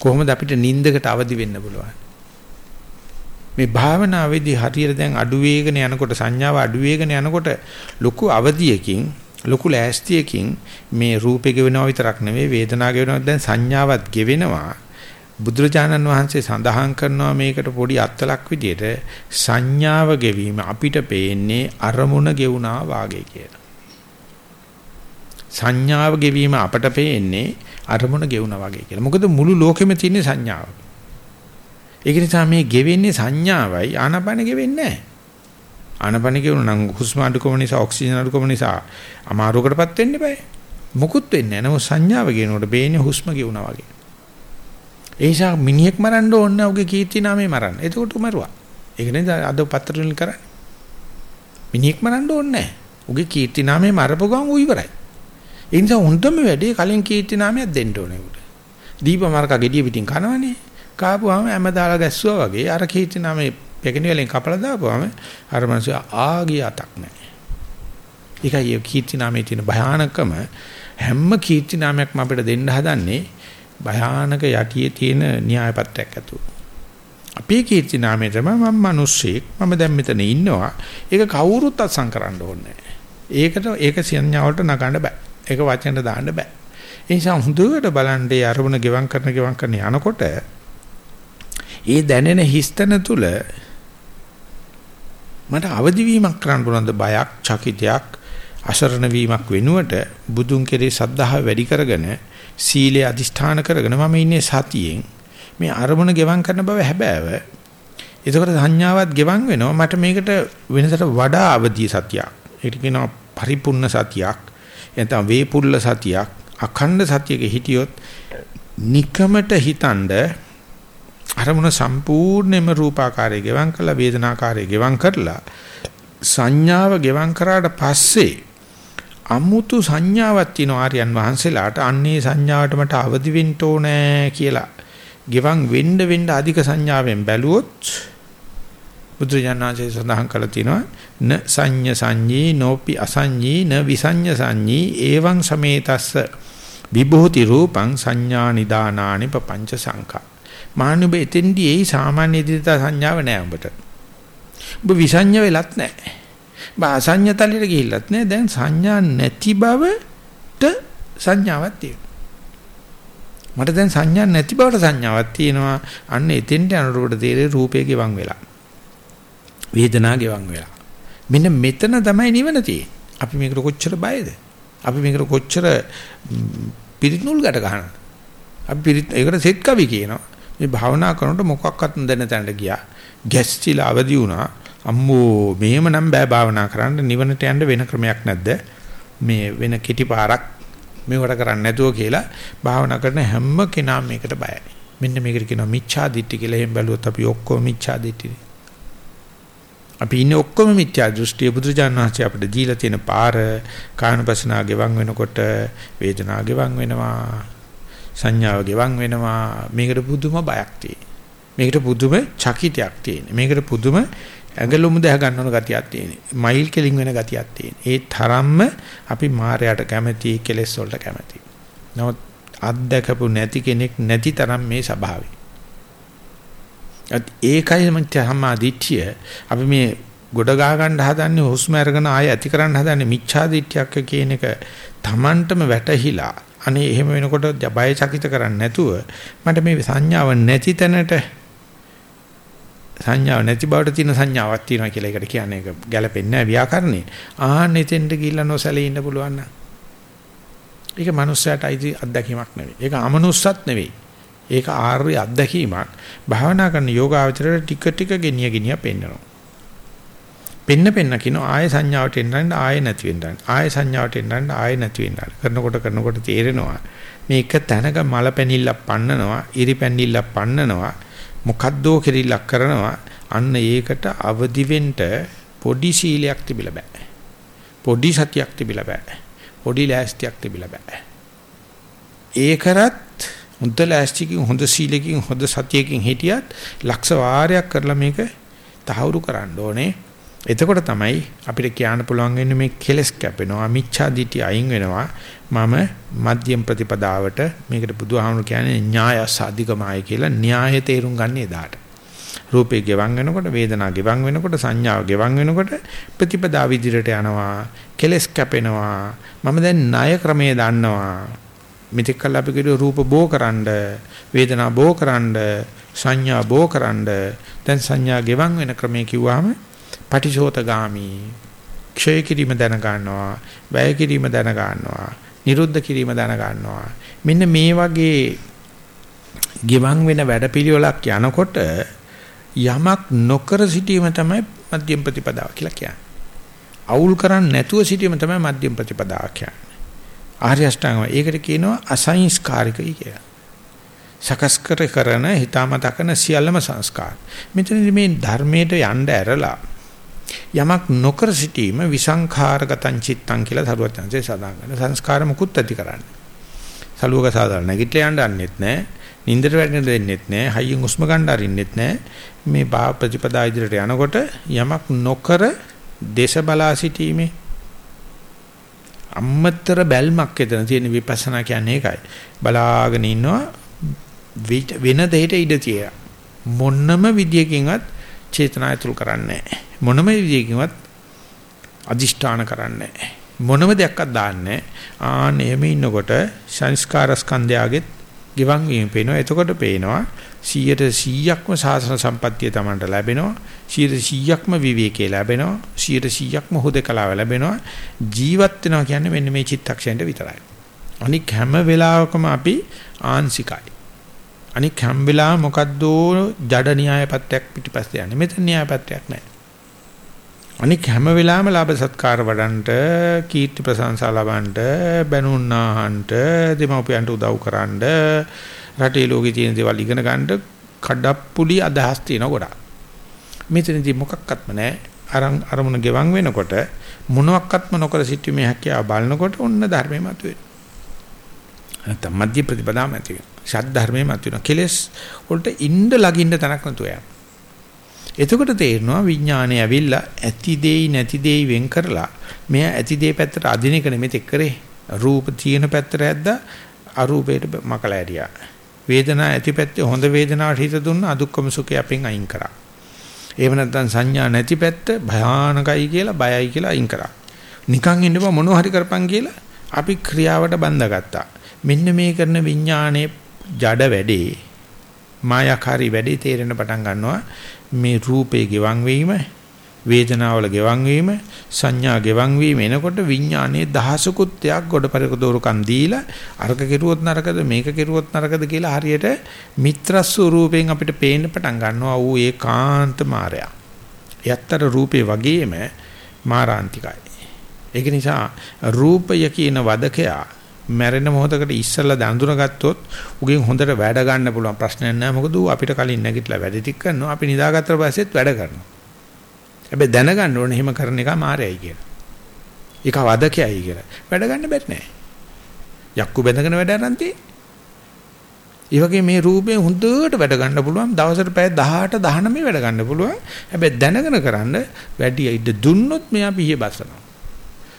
කොහොමද අපිට නිින්දකට අවදි වෙන්න පුළුවන්? මේ භාවනාවේදී හරියට දැන් අඩු වේගන යනකොට සංඥාව අඩු වේගන යනකොට ලොකු අවදියකින් ලොකු ලෑස්තියකින් මේ රූපේ ගෙවෙනවා විතරක් නෙවෙයි වේදනාව ගෙවෙනවා දැන් සංඥාවත් ගෙවෙනවා බුදුරජාණන් වහන්සේ සඳහන් කරනවා මේකට පොඩි අත්ලක් විදියට සංඥාව ගෙවීම අපිට පේන්නේ අරමුණ ගෙවුනා වාගේ කියලා සංඥාව ගෙවීම අපට පේන්නේ අරමුණ ගෙවුනා වගේ කියලා. මොකද මුළු ලෝකෙම තියෙන සංඥාව. ඒක නිසා මේ ගෙවෙන්නේ සංඥාවයි ආනපන ගෙවෙන්නේ නැහැ. ආනපන ගෙවුන නම් හුස්ම අඩුකම නිසා ඔක්සිජන් අඩුකම නිසා අමාරුවකටපත් වෙන්න බෑ. මොකුත් වෙන්නේ නැහැ. නමුත් සංඥාව ගෙනනකොට බේන්නේ හුස්ම ගෙවුනා වගේ. ඒ නිසා මිනිහෙක් මරන්න ඕන නැහැ උගේ කීර්ති නාමේ මරන්න. එතකොට උමරුවා. ඒක නේද අද පත්‍ර වලින් කරන්නේ. මිනිහෙක් මරන්න ඕනේ නැහැ. උගේ කීර්ති නාමේ මරපු ගමන් ඌ ඉවරයි. ඒ නිසා හොඳම වැඩේ කලින් කීර්ති නාමයක් දෙන්න ඕනේ උට. දීපමාර්ක gediya පිටින් කනවනේ. කාපුවාම හැම දාලා ගැස්සුවා වගේ අර කීර්ති නාමේ පෙකෙන වලින් කපලා දාපුවාම අර මිනිස්සු ආගිය අතක් නැහැ. ඒකයි කීර්ති නාමයේ තියෙන භයානකම හැම කීර්ති නාමයක්ම අපිට දෙන්න හදන්නේ භයානක යටියේ තියෙන න්‍යාය පත්‍රයක් ඇතුව. අපේ කීර්ති නාමය තමයි මම මිනිස්සෙක් මම දැන් මෙතන ඉන්නවා. ඒක කවුරුත් අත්සන් කරන්න ඕනේ ඒකට ඒක සංඥාවලට නගන්න බෑ. ඒක වචනෙට දාන්න බෑ. ඒ නිසා හුදුවට බලන්නේ අරමුණ ගෙවම් කරන ගෙවම් කරන යනකොට ඒ දැනෙන හිස්තන තුල මට අවදි වීමක් කරන්න පුළුවන්ද බයක්, චකිතයක්, අසරණ වීමක් වෙනුවට බුදුන් කෙරේ සද්ධාව වැඩි කරගෙන සීලය අදිෂ්ඨාන කරගෙන මම ඉන්නේ සතියෙන් මේ අරමුණ ගෙවම් කරන බව හැබෑව. ඒකකට සංඥාවත් ගෙවම් වෙනවා මට මේකට වෙනසට වඩා අවදි සතියක්. ඒක කියනවා පරිපූර්ණ සතියක්. එතන වේපුල්ල සතියක් අඛණ්ඩ සතියක හිටියොත් নিকමට හිතනද අරමුණ සම්පූර්ණයෙන්ම රූපාකාරය ගෙවම් කරලා වේදනාකාරය ගෙවම් කරලා සංඥාව ගෙවම් කරාට පස්සේ අමුතු සංඥාවක් තියෙන ආර්යයන් වහන්සේලාට. අන්නේ සංඥාවට මට අවදි වෙන්න ඕනේ කියලා. ගෙවම් වෙන්න වෙන්න අධික සංඥාවෙන් බැලුවොත් බුදුජානනාංශය සඳහන් කළා තියෙනවා න සංඤ සංඤී නෝපි අසංඤී න විසංඤ සංඤී එවං සමේතස්ස විභූති රූපං සංඥා නිදානානි පపంచ සංඛා. මානුබ එතෙන්දී ඒ සාමාන්‍ය දිත සංඥාව නෑ උඹට උඹ විසංඤ වෙලත් නෑ උඹ අසංඤ තලෙට ගිහිල්ලත් නෑ දැන් සංඥා නැති බවට සංඥාවක් තියෙනවා මට දැන් සංඥා නැති බවට සංඥාවක් තියෙනවා. අන්න එතෙන්ට අනුරූපට තේරේ රූපේ ගෙවන් වෙලා. වේදනා ගෙවන් වෙලා. මෙන්න මෙතන තමයි නිවන තියෙන්නේ. අපි මේකට කොච්චර බයද? අපි මේකට කොච්චර පිරිනුල් ගැට ගන්නවද? අපි පිරිත් ඒකට සෙත් කවි කියනවා. මේ භාවනා කරනකොට මොකක්වත් දැන තැනට ගියා. ගැස්චිලා අවදි වුණා. අම්මෝ මෙහෙම නම් බෑ භාවනා කරන්න නිවනට යන්න වෙන ක්‍රමයක් නැද්ද? මේ වෙන කෙටි පාරක් මේවට කරන්නේ නැතුව කියලා භාවනා කරන හැම කෙනාම මේකට බයයි. මෙන්න මේකට කියනවා මිච්ඡා දිට්ඨි කියලා. එහෙන් බැලුවොත් අපි ඔක්කොම මිච්ඡා දිට්ඨිනේ. අපි ඉන්නේ ඔක්කොම මිත්‍යා දෘෂ්ටිය බුදුරජාණන් වහන්සේ අපිට දීලා තියෙන පාර කායනපසනාව ගෙවන් වෙනකොට වේදනාව ගෙවන් වෙනවා සංඥාව ගෙවන් වෙනවා. මේකට පුදුම බයක් තියෙන මේකට පුදුම චකිතයක් තියෙන මේකට පුදුම ඇඟලුම දැහ ගන්නවන ගතියක් තියෙන මයිල් කෙලින් වෙන ගතියක් තියෙන ඒ තරම්ම අපි මායයට කැමැති කෙලෙස් වලට කැමැති. නමුත් අත්දකපු නැති කෙනෙක් නැති තරම් මේ ස්වභාවය. ඒකයි මම සම්මාදිට්ඨිය අපි මේ ගොඩ ගා ගන්න හදන්නේ හුස්ම අරගෙන ආය ඇති කරන්න හදන්නේ මිච්ඡා දිට්ඨියක් කියන එක Tamanටම වැටහිලා අනේ එහෙම වෙනකොට බය චකිත කරන්නේ නැතුව මට මේ සංඥාව නැති තැනට සංඥාව නැති බවට තියෙන සංඥාවක් තියෙනවා කියලා ඒකට කියන්නේ ඒක ගැලපෙන්නේ නැහැ ව්‍යාකරණේ ආන්න එතෙන්ට ගිහිල්ලා නොසැලී ඉන්න පුළුවන් නම් ඒක මනුස්සයාට අයිති අත්දැකීමක් නෙවෙයි ඒක අමනුස්සත් නෙවෙයි ඒක ආර්ය අත්දැකීමක්. භාවනා කරන යෝගාවචරයට ටික ටික ගෙනිය ගෙනිය පෙන්නනවා. පෙන්න පෙන්න කියන ආය සංඥාවට එන්නන්න ආය නැති වෙන්නන්න. ආය සංඥාවට එන්නන්න ආය නැති වෙන්නන්න. කරනකොට කරනකොට තේරෙනවා මේක තැනක මල පැනිල්ලක් පන්නනවා, ඉරි පැනිල්ලක් පන්නනවා, මොකද්දෝ කෙරිල්ලක් කරනවා. අන්න ඒකට අවදි වෙන්න පොඩි සීලයක් තිබිලා බෑ. පොඩි සතියක් තිබිලා බෑ. පොඩි ලෑස්තියක් තිබිලා බෑ. ඒ කරත් හොඳ ලෑස්තිකින් හොඳ සීලකින් හොඳ සතියකින් හිටියත් ලක්ෂ වාරයක් කරලා මේක තහවුරු කරන්න ඕනේ. එතකොට තමයි අපිට කියන්න පුළුවන් වෙන්නේ මේ කෙලස් කැපෙනවා මිච්ඡා දිටි අයින් වෙනවා. මම මධ්‍යම ප්‍රතිපදාවට මේකට බුදුහාමුදුරු කියන්නේ න්‍යාය සාධිකමයි කියලා න්‍යාය තේරුම් ගන්න එදාට. රූපේ ගෙවන් වෙනකොට වේදනා ගෙවන් වෙනකොට සංඥාව ගෙවන් වෙනකොට ප්‍රතිපදා විදිහට යනවා කෙලස් කැපෙනවා. මම දැන් ණය ක්‍රමයේ දන්නවා. මෙතෙක් කල් අපි කිව්ව රූප බෝකරනද වේදනා බෝකරනද සංඥා බෝකරනද දැන් සංඥා ගෙවන් වෙන ක්‍රමයේ කිව්වහම පටිශෝතගාමි ක්ෂය කිරීම දැන ගන්නවා වැය කිරීම දැන ගන්නවා නිරුද්ධ කිරීම දැන ගන්නවා මෙන්න මේ වගේ ගෙවන් වෙන වැඩපිළිවෙලක් යනකොට යමක් නොකර සිටීම තමයි මධ්‍යම ප්‍රතිපදාව කියලා කියන්නේ. අවුල් කරන්නේ නැතුව සිටීම තමයි මධ්‍යම ප්‍රතිපදාව කියන්නේ. ආර්ය අෂ්ටාංගම. ඒකට කියනවා අසංස්කාරිකයි කියලා. සකස් කර කරන හිතාමතා කරන සියල්ලම සංස්කාර. මෙතනදී මේ ධර්මයට යන්න ඇරලා යමක් නොකර සිටීම විසංඛාරගතං චිත්තං කියලා සරුවචනසේ සඳහන් කරන සංස්කාර මුකුත් ඇති කරන්නේ. සලුවක සාදාන නැගිටලා යන්න යන්නෙත් නැහැ. නින්දට වැටෙන්න දෙන්නෙත් නැහැ. හයියෙන් උස්ම ගන්න අරින්නෙත් නැහැ. මේ බා ප්‍රතිපදා ඉදිරියට යනකොට යමක් නොකර දේශ බලා සිටීමේ අම්මතර බැල්මක් එතන තියෙන විපස්සනා කියන්නේ ඒකයි. බලාගෙන ඉන්නවා වෙන දෙයකට ඉඩ තියලා. මොන්නම විදියකින්වත් චේතනා ඇතුල් කරන්නේ මොනම විදියකින්වත් අදිෂ්ඨාන කරන්නේ මොනම දෙයක්වත් දාන්නේ ආ නෙමෙ ඉන්නකොට සංස්කාර ස්කන්ධයගෙත් ගිවන් වීම පේනවා. එතකොට පේනවා 100%ක්ම සාසන සම්පත්තිය Tamanට ලැබෙනවා. 100%ක්ම විවේකේ ලැබෙනවා. 100%ක්ම හුදකලාව ලැබෙනවා. ජීවත් වෙනවා කියන්නේ මෙන්න මේ චිත්තක්ෂණයට විතරයි. අනික හැම වෙලාවකම අපි ආංශිකයි. අනික හැම වෙලාව මොකද්ද ජඩ න්‍යායපත්‍යක් පිටිපස්සේ යන්නේ. මෙතන න්‍යායපත්‍යක් නැහැ. අනික හැම වෙලාවෙම ලාභ සත්කාර වඩන්ට කීර්ති ප්‍රශංසා ලබන්නට බැනුන්නාහන්ට දෙමව්පියන්ට උදව් කරන්න රටේ ලෝකේ තියෙන දේවල් ඉගෙන ගන්න කඩප්පුලි අදහස් තියෙන ගොඩක්. මෙතනදී මොකක්වත්ම නැහැ. අරන් අරමුණ ගෙවන් වෙනකොට මොනවත්ක්ම නොකර සිටීමේ හැකියාව බලනකොට ඔන්න ධර්මයේ මතුවේ. නැත්නම් මධ්‍ය ප්‍රතිපදාව මතුවේ. ෂඩ් ධර්මයේ මතුවෙන කෙලස් වලට ඉන්න ලගින්න තනක් නැතුව යනවා. එතකොට තේරෙනවා විඥානය ඇවිල්ලා ඇති දෙයි නැති දෙයි වෙන් කරලා මෙයා ඇති දෙයි පැත්තට අදින එක නෙමෙයි කරේ. රූප තියෙන පැත්තට ඇද්දා අරූපයට මකලා ඇරියා. වේදනාව ඇති පැත්තේ හොඳ වේදනාවට හිත දුන්න අදුක්කම සුඛය අපෙන් අයින් කරා. එහෙම නැත්නම් සංඥා නැති පැත්ත භයානකයි කියලා බයයි කියලා අයින් කරා. නිකන් ඉන්නව මොනව හරි කරපන් කියලා අපි ක්‍රියාවට බඳගත්තා. මෙන්න මේ කරන විඥානයේ ජඩ වැඩේ මායාකාරී වැඩේ තේරෙන පටන් ගන්නවා මේ රූපේ ගෙවන් වීම වේදනාවල ගෙවන් වීම සංඥා ගෙවන් වීම එනකොට විඥානයේ දහසකුත් යක් ගොඩපරක දෝරුකම් දීලා අරක කෙරුවොත් නරකද මේක කෙරුවොත් නරකද කියලා හරියට මිත්‍ර ස්වරූපයෙන් අපිට පේන්න පටන් ගන්නවා ඌ ඒකාන්ත මායя. යත්තර රූපේ වගේම මාරාන්තිකයි. ඒක නිසා රූපය කියන වදකයා මැරෙන මොහොතකට ඉස්සෙල්ලා දඳුනගත්තොත් උගෙන් හොඳට වැඩ ගන්න පුළුවන්. ප්‍රශ්නයක් නැහැ. මොකද ඌ අපිට කලින් නැගිටලා වැඩ ටික කරනවා. අපි නිදාගත්තට පස්සෙත් වැඩ කරනවා. හැබැයි දැනගන්න ඕනේ එහෙම කරන එක මායයි කියලා. ඒක වදකයයි කියලා. වැඩ ගන්න බැරි නෑ. යක්කු බැඳගෙන වැඩ අරන් ඒ වගේ මේ රූපේ හොඳට වැඩ ගන්න පුළුවන්. දවසට පැය 18 19 වැඩ ගන්න පුළුවන්. හැබැයි දැනගෙන කරන්න වැඩි ඉද දුන්නොත් මෙයා පිහිය බසනවා.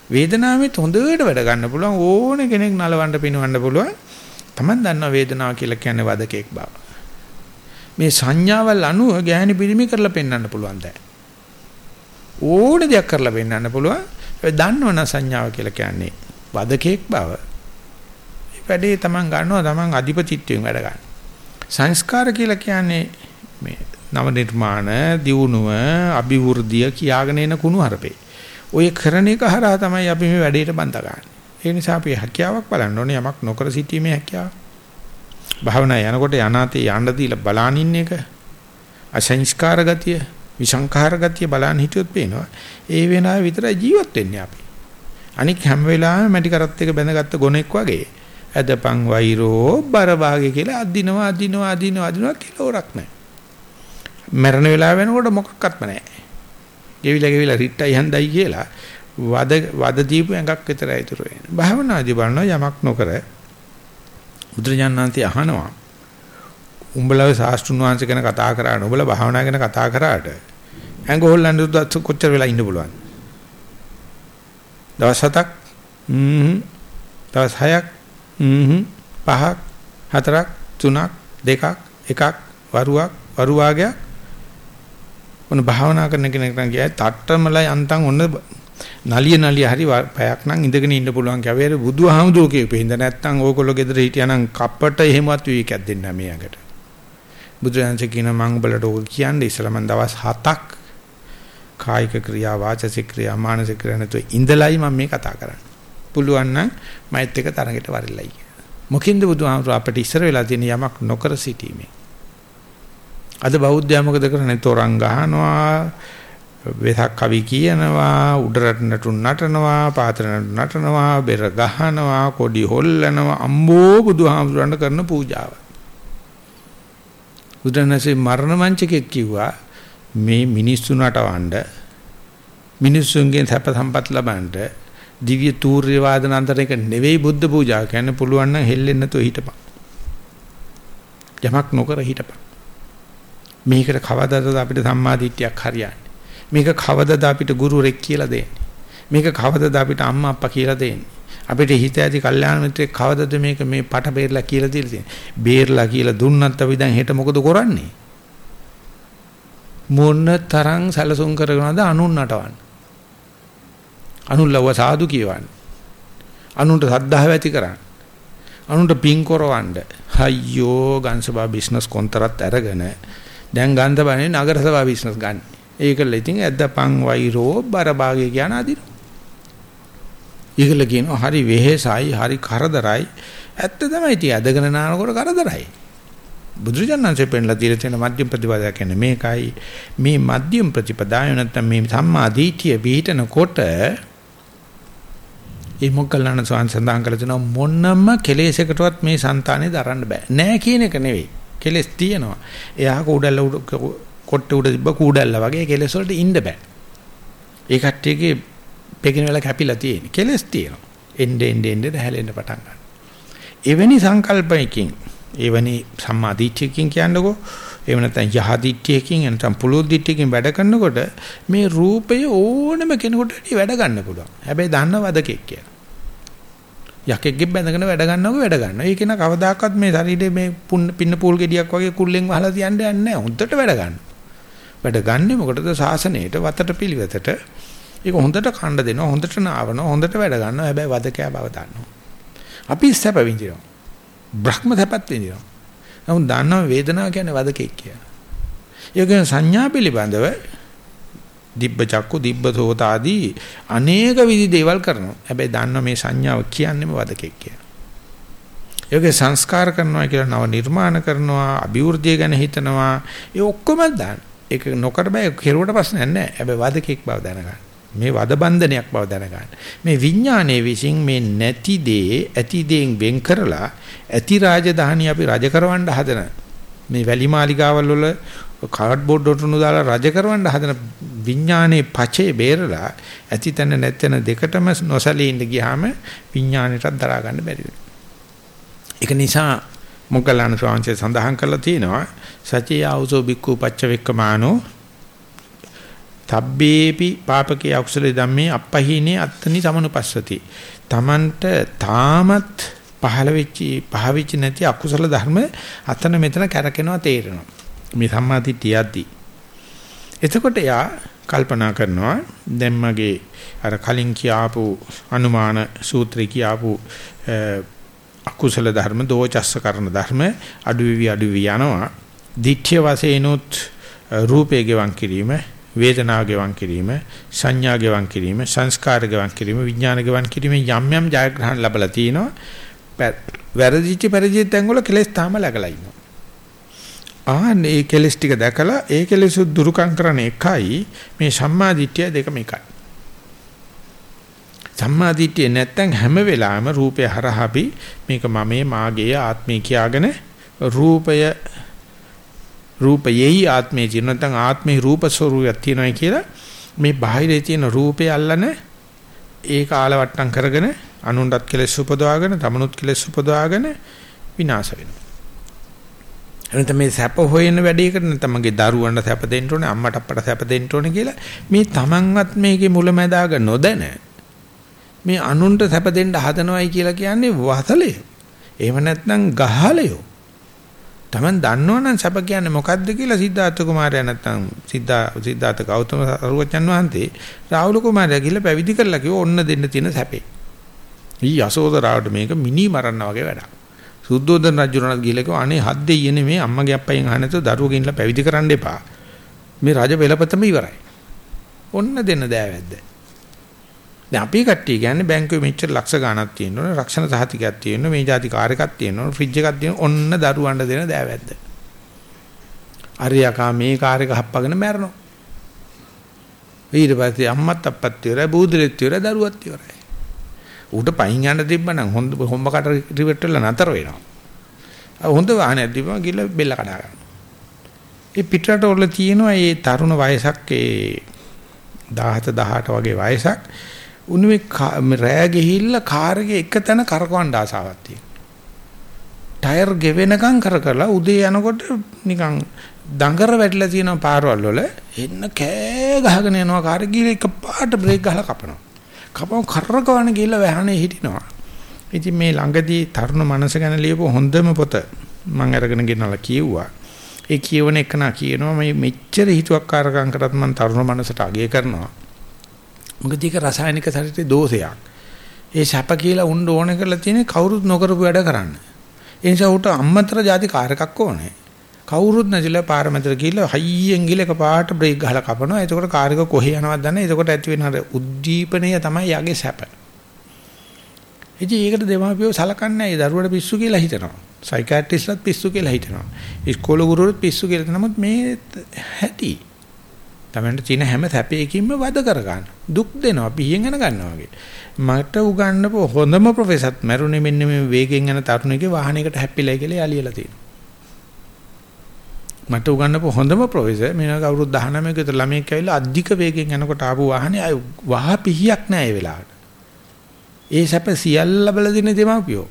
වේදනාවෙත් හොඳට වැඩ ගන්න පුළුවන් ඕනේ කෙනෙක් නලවන්න පිනවන්න පුළුවන්. Taman දන්නවා වේදනාව කියලා කියන්නේ වදකෙක් බව. මේ සංඥාවල් අනුව ගැහණි පිරිමි කරලා පෙන්වන්න පුළුවන් දැන්. ඕනේ දෙයක් කරලා පෙන්වන්න පුළුවන්. ඒ දන්නවනම් සංඥාව කියලා කියන්නේ වදකෙක් බව. මේ වැඩේ Taman ගන්නවා Taman අධිපතිත්වයෙන් වැඩ ගන්න. සංස්කාර කියලා කියන්නේ මේ නව නිර්මාණ, දියුණුව, අභිවෘද්ධිය කියාගෙන එන කුණු හරපේ. ඔය කරන එක හරහා තමයි අපි මේ වැඩේට බඳගන්නේ. ඒ නිසා අපි හැකියාවක් බලන්න ඕනේ යමක් නොකර සිටීමේ හැකියාව. භාවනා යනකොට යනාතේ යන්න දීලා බලාන ඉන්න එක අසංස්කාර ගතිය, විසංඛාර ගතිය බලන්න හිටියොත් පේනවා. ඒ වෙනාවේ විතරයි ජීවත් වෙන්නේ අපි. අනික හැම වෙලාවෙම මැටි කරත් එක බැඳගත්ත ගොනෙක් වගේ ඇදපන් වෛරෝ බරභාගේ කියලා අදිනවා අදිනවා අදිනවා අදිනවා කියලා ඕරක් නැහැ. මරණ වෙලාව වෙනකොට මොකක්වත්ම නැහැ. ගෙවිලා ගෙවිලා රිට්ටයි හන්දයි කියලා. වද වද දීපු ඇඟක් විතරයි ඉතුරු වෙන්නේ. භාවනාදී බලනවා යමක් නොකර බුදුරජාණන්ති අහනවා. උඹලව ශාස්ත්‍රුන් වහන්සේ ගැන කතා කරාන උඹලා භාවනා ගැන කතා කරාට ඇඟ හොල්ලන්න දුද්දත් කොච්චර වෙලා ඉන්න පුළුවන්? දවස් හතක්? හ්ම්. දවස් හයක්? හ්ම්. පහක්? හතරක්? තුනක්? දෙකක්? එකක්? වරුවක්? වරුවාගයක්? ඔන්න භාවනා කරන කෙනෙක් නම් කියයි තට්ටමලයි අන්තම් ඔන්න නලිය නලිය හරි පැයක් නම් ඉඳගෙන ඉන්න පුළුවන් කැවේර බුදුහාමුදුරුවෝ කියපේ හින්දා නැත්තම් ඕගොල්ලෝ ගෙදර හිටියානම් කප්පට එහෙමවත් විවේකයක් දෙන්න නැහැ මෙයාකට බුදුරජාණන් කියන මම උඹලට ඕක කියන්නේ ඉස්සලා මම දවස් 7ක් කායික ක්‍රියා වාචසික ක්‍රියා මානසික ක්‍රියා නැතුව ඉඳලයි මම මේ කතා කරන්නේ. පුළුවන් නම් මෛත් එක තරඟට වරිල්ලයි මොකින්ද බුදුහාමුදුරුවෝ අපිට ඉස්සර වෙලා තියෙන යමක් නොකර සිටීමේ? අද බෞද්ධයා මොකද කරන්නේ? තොරන් ගහනවා, වෙසක් කවි කියනවා, උඩරට නටුන් නටනවා, පාතර නටනවා, බෙර ගහනවා, කොඩි හොල්ලනවා, අම්බෝ බුදුහාමුදුරන්ට කරන පූජාව. බුදුරණසේ මරණ මංචකෙත් කිව්වා මේ මිනිස්සු නටවන්න මිනිස්සුන්ගෙන් සැප සම්පත් ලබන්න දිව්‍ය තූර්ය වාදන අන්තරයක නෙවෙයි බුද්ධ පූජා කියන්නේ පුළුවන් නම් හෙල්ලෙන්න නැතුව හිටපන්. යමක් නොකර හිටපන්. මේකට කවදාද අපිට සම්මාදිට්ඨියක් හරියන්නේ? මේක කවදාද අපිට ගුරුරෙක් කියලා දෙන්නේ? මේක කවදාද අපිට අම්මා අප්පා කියලා දෙන්නේ? අපිට හිත ඇති කල්යාණ මිත්‍රෙක් කවදාද මේක මේ පට බේරලා කියලා දීලා තියෙන්නේ? බේරලා කියලා දුන්නත් අපි දැන් හෙට මොකද කරන්නේ? මොන තරම් සැලසුම් කරගෙනද අනුන් නටවන්න? අනුල්ලව සාදු කියවන්න. අනුන්ට සද්ධාව ඇති කරන්න. අනුන්ට පින් කරවන්න. අයියෝ ගන්සබා බිස්නස් කොන්තරත් අරගෙන දැන් ගන්ධ බණේ නගර සභා බිස්නස් ගන්න. ඒකල ඉතින් ඇද්දපන් වෛරෝ බරභාගය කියන අදින. ඒකල කියනවා හරි වෙහෙසයි හරි කරදරයි. ඇත්ත තමයි ඉතින් ඇදගෙන නානකොට කරදරයි. බුදුරජාණන්සේ පෙන්ලා දීලා තියෙන මධ්‍යම ප්‍රතිපදාව කියන්නේ මේකයි. මේ මධ්‍යම ප්‍රතිපදාව නැත්තම් මේ සම්මා දිට්ඨිය පිළිටනකොට ඒ මොග්ගලණ සෝන් සඳහන් කළ තියෙන මොනම කෙලෙසකටවත් මේ సంతානේ දරන්න බෑ. නෑ කියන එක නෙවෙයි. කෙලස් තියෙනවා. එයා කූඩල්ල උඩ කොට්ට උඩ තිබ්බ කූඩල්ල වගේ කෙලස් වලට ඉන්න බෑ. ඒ කට්ටියගේ පෙකින වෙලා කැපිලා තියෙන. කෙලස් තියෙනවා. එnde ende ende හැලෙන්න පටන් ගන්නවා. එවැනි සංකල්පයකින් එවැනි සම්මාදිට්ඨියකින් කියන්නකෝ එහෙම නැත්නම් යහදිට්ඨියකින් නැත්නම් පුලුද්දිට්ඨියකින් වැඩ කරනකොට මේ රූපය ඕනම කෙනෙකුට වැඩ ගන්න පුළුවන්. හැබැයි දන්නවදකෙක් කියලා. යකෙක්ගෙ බැඳගෙන වැඩ ගන්නවක වැඩ ගන්නවා. ඒක න කවදාකවත් මේ ශරීරේ මේ පින්න පූල් ගෙඩියක් වගේ කුල්ලෙන් වහලා තියන්න යන්නේ නැහැ. හොඳට වැඩ ගන්න. වැඩ ගන්නෙ මොකටද? සාසනයේට වතට පිළිවෙතට. ඒක හොඳට කණ්ඩ දෙනවා. හොඳට නාවනවා. හොඳට වැඩ ගන්නවා. හැබැයි වදකයා බව දන්නවා. අපි සැප විඳිනවා. බ්‍රහ්ම සැපත් විඳිනවා. නමුත් දන්නවා වේදනාව කියන්නේ වදකෙක් කියලා. ඒ කියන්නේ සංඥා පිළිබඳව දිබ්බ චක්කු දිබ්බ සෝත ආදී අනේක විදි දේවල් කරනවා. හැබැයි දන්නවා මේ සංඥාව කියන්නේම වදකෙක් කියලා. ඒකේ සංස්කාර කරනවා කියලා නව නිර්මාණ කරනවා, අභිවෘද්ධිය ගැන හිතනවා. ඒ ඔක්කොම දාන්න. ඒක නොකර බෑ කෙරුවට ප්‍රශ්නයක් නැහැ. හැබැයි වදකෙක් බව දැනගන්න. මේ වද බන්ධනයක් බව දැනගන්න. මේ විඥානයේ විසින් මේ නැති දේ ඇති දේෙන් වෙන් කරලා ඇති රාජධානිය අපි රජ කරවන්න හදන මේ වැලි මාලිගාවල් වල කාඩ්බෝඩ් ඔටුනු දාලා රජ කරවන්න හදන විඥානයේ පචේ බේරලා ඇති තැන නැත්නම් දෙකටම නොසලී ඉඳ ගියාම විඥාණයටත් දරා ගන්න බැරි වෙනවා. ඒක නිසා මොග්ගල්ලාන ස්වාමීන් සඳහන් කරලා තියෙනවා සචේ ආවසෝ බික්කු පච්චවෙක්කමානෝ තබ්බේපි පාපකේ අකුසල ධම්මේ අපහිනේ අත්තනි සමනුපස්සති. Tamanට තාමත් පහළ වෙච්චි පහවිච්ච නැති අකුසල ධර්ම අතන මෙතන කැරකෙනවා තේරෙනවා. මේ සම්මාදිටියද්දි. එතකොට යා කල්පනා කරනවා දැන් මගේ අර කලින් කියාපු අනුමාන සූත්‍රය කියාපු අකුසල ධර්ම දෝචස්ස කරන ධර්ම අඩුවිවි අඩුවිවි යනවා. දිඨ්‍ය වශයෙන්ුත් රූපේ ගෙවන් කිරීම වේදනාව ගෙවන් කිරීම සංඥා ගෙවන් කිරීම සංස්කාර ගෙවන් කිරීම විඥාන ගෙවන් කිරීම යම් යම් ජයග්‍රහණ ලැබලා තිනවා වැරදිච්ච පරිජිත තැන් වල කෙලස් තාම läගලා ඉන්නවා ආන්නේ ඒ කෙලස් ටික දැකලා ඒ කෙලස් දුරුකම් කරන එකයි මේ සම්මාදිට්ඨිය දෙකම එකයි සම්මාදිට්ඨිය නැත්තම් හැම වෙලාවෙම රූපය හරහාපි මේක මමේ මාගේ ආත්මය කියාගෙන රූපය රූපයෙහි ආත්මයේ තියෙන නැත්නම් ආත්මේ රූප ස්වરૂපයක් තියෙනවා කියලා මේ බාහිරේ තියෙන රූපය අල්ලන ඒක ආලවට්ටම් කරගෙන අනුන්ටත් කෙලෙස් උපදවාගෙන තමනුත් කෙලෙස් උපදවාගෙන විනාශ වෙනවා. එනත මේ සැප හොයන වැඩේකට නැත්නම් මගේ දරුවන්ට සැප දෙන්න ඕනේ අම්මට අප්පට සැප දෙන්න ඕනේ කියලා මේ තමන්වත් මේකේ මුලැමැදාග නොදැන මේ අනුන්ට සැප දෙන්න හදනවයි කියලා කියන්නේ වසලය. එහෙම නැත්නම් ගහලයෝ. Taman දන්නවනම් සැප කියන්නේ මොකද්ද කියලා සිද්ධාර්ථ කුමාරයා නැත්තම් සිද්ධා සිද්ධාර්ථ ගෞතම සරුවචන් වහන්සේ රාහුල කුමාරයා ගිහිල්ලා පැවිදි කරලා කිව්ව ඔන්න දෙන්න තියෙන සැපේ. ඊ යසෝදරාවට මේක මිනි මරන්න වගේ වැඩක්. සුද්ධෝදන රජුණත් ගිහිල්ලා කිව්වා අනේ හත් දෙයියනේ මේ අම්මගේ අප්පයින් අහන්න නැතුව දරුවෝ ගෙනලා පැවිදි කරන්න එපා. මේ රජ පෙළපතම ඉවරයි. ඔන්න දෙන්න දෑවැද්ද. දැන් අපි කට්ටිය කියන්නේ බැංකුවේ මෙච්චර ලක්ෂ ගණනක් තියෙනවනේ රක්ෂණ සහතිකයක් තියෙනවා මේ જાති කාර් එකක් තියෙනවා ෆ්‍රිජ් එකක් තියෙනවා ඔන්න දරුවන්ට දෙන දෑවැද්ද. අරියාකා මේ කාර් එක හප්පගෙන මැරෙනවා. ඊට පස්සේ අම්මත් අප්පත් ඉවරයි බූදලෙත් ඉවරයි දරුවත් ඉවරයි. ඌට පයින් යන්න තිබ්බනම් හොඳ හොම්බකට රිවර්ට් වෙලා නතර වෙනවා. හොඳ වාහනයක් තිබ්බම ගිහලා බෙල්ල කඩා ගන්නවා. ඒ පිටරට වල තියෙනවා මේ තරුණ වයසක් ඒ 17 18 වගේ වයසක් උන් මේ රෑ ගිහිල්ලා කාර් එකේ එක තැන කරකවන්න ආසාවක් තියෙනවා. ටයර් ගෙවෙනකම් කර කරලා උදේ යනකොට නිකන් දඟර වැටිලා තියෙන පාරවල් වල එන්න කෑ ගහගෙන යනවා කාර් ගිහලා එක පාට බ්‍රේක් ගහලා කපනවා. කපම කරකවන ගිහලා වැහනේ හිටිනවා. ඉතින් මේ ළඟදී තරුණ මනස ගැන ලියපු හොඳම පොත මම අරගෙන ගෙනලා කිව්වා. ඒ කියවන එක නා කියනවා මේ මෙච්චර හිතුවක්කාරකම් කරත් මම තරුණ මනසට අගය කරනවා. මොකද ඒක රසායනික ශරීරයේ දෝෂයක්. ඒ සැප කියලා උන්න ඕන කරලා තියෙන්නේ කවුරුත් නොකරපු වැඩ කරන්න. ඒ නිසා උට අම්මතර ಜಾති කාර් එකක් ඕනේ. කවුරුත් නැතිලා පාර මැදට ගිහිල්ලා හයියෙන් ගිහලා එකපාරට බ්‍රේක් ගහලා කපනවා. එතකොට කාර් එක කොහේ යනවද දන්නේ. එතකොට ඇති වෙන අර උද්දීපනය තමයි යගේ සැප. ඉතින් ඒකට දෙමාපියෝ සලකන්නේ ඒ දරුවට පිස්සු කියලා හිතනවා. සයිකියාට්‍රිස්ට්ලත් පිස්සු කියලා හිතනවා. ඉස්කෝල ගුරුවරුත් පිස්සු කියලා. නමුත් මේ හැටි තමන්ට තියෙන හැම සැපයකින්ම වද කර ගන්න. දුක් දෙනවා පිහින් යන ගන්නවා වගේ. මට උගන්නපු හොඳම ප්‍රොෆෙසර්ත් මරුනේ මෙන්න මේ වේගෙන් යන තරුණයෙක්ගේ වාහනයකට හැප්පිලා කියලා යාලියලා තියෙනවා. මට උගන්නපු හොඳම ප්‍රොෆෙසර් මෙන්න අවුරුදු 19 කට ළමයෙක් ඇවිල්ලා අධික වේගෙන් යනකොට ආපු වාහනේ අය වහ පිහියක් නැහැ ඒ වෙලාවට. ඒ සැප සියල්ල බල දින දෙමාපියෝ.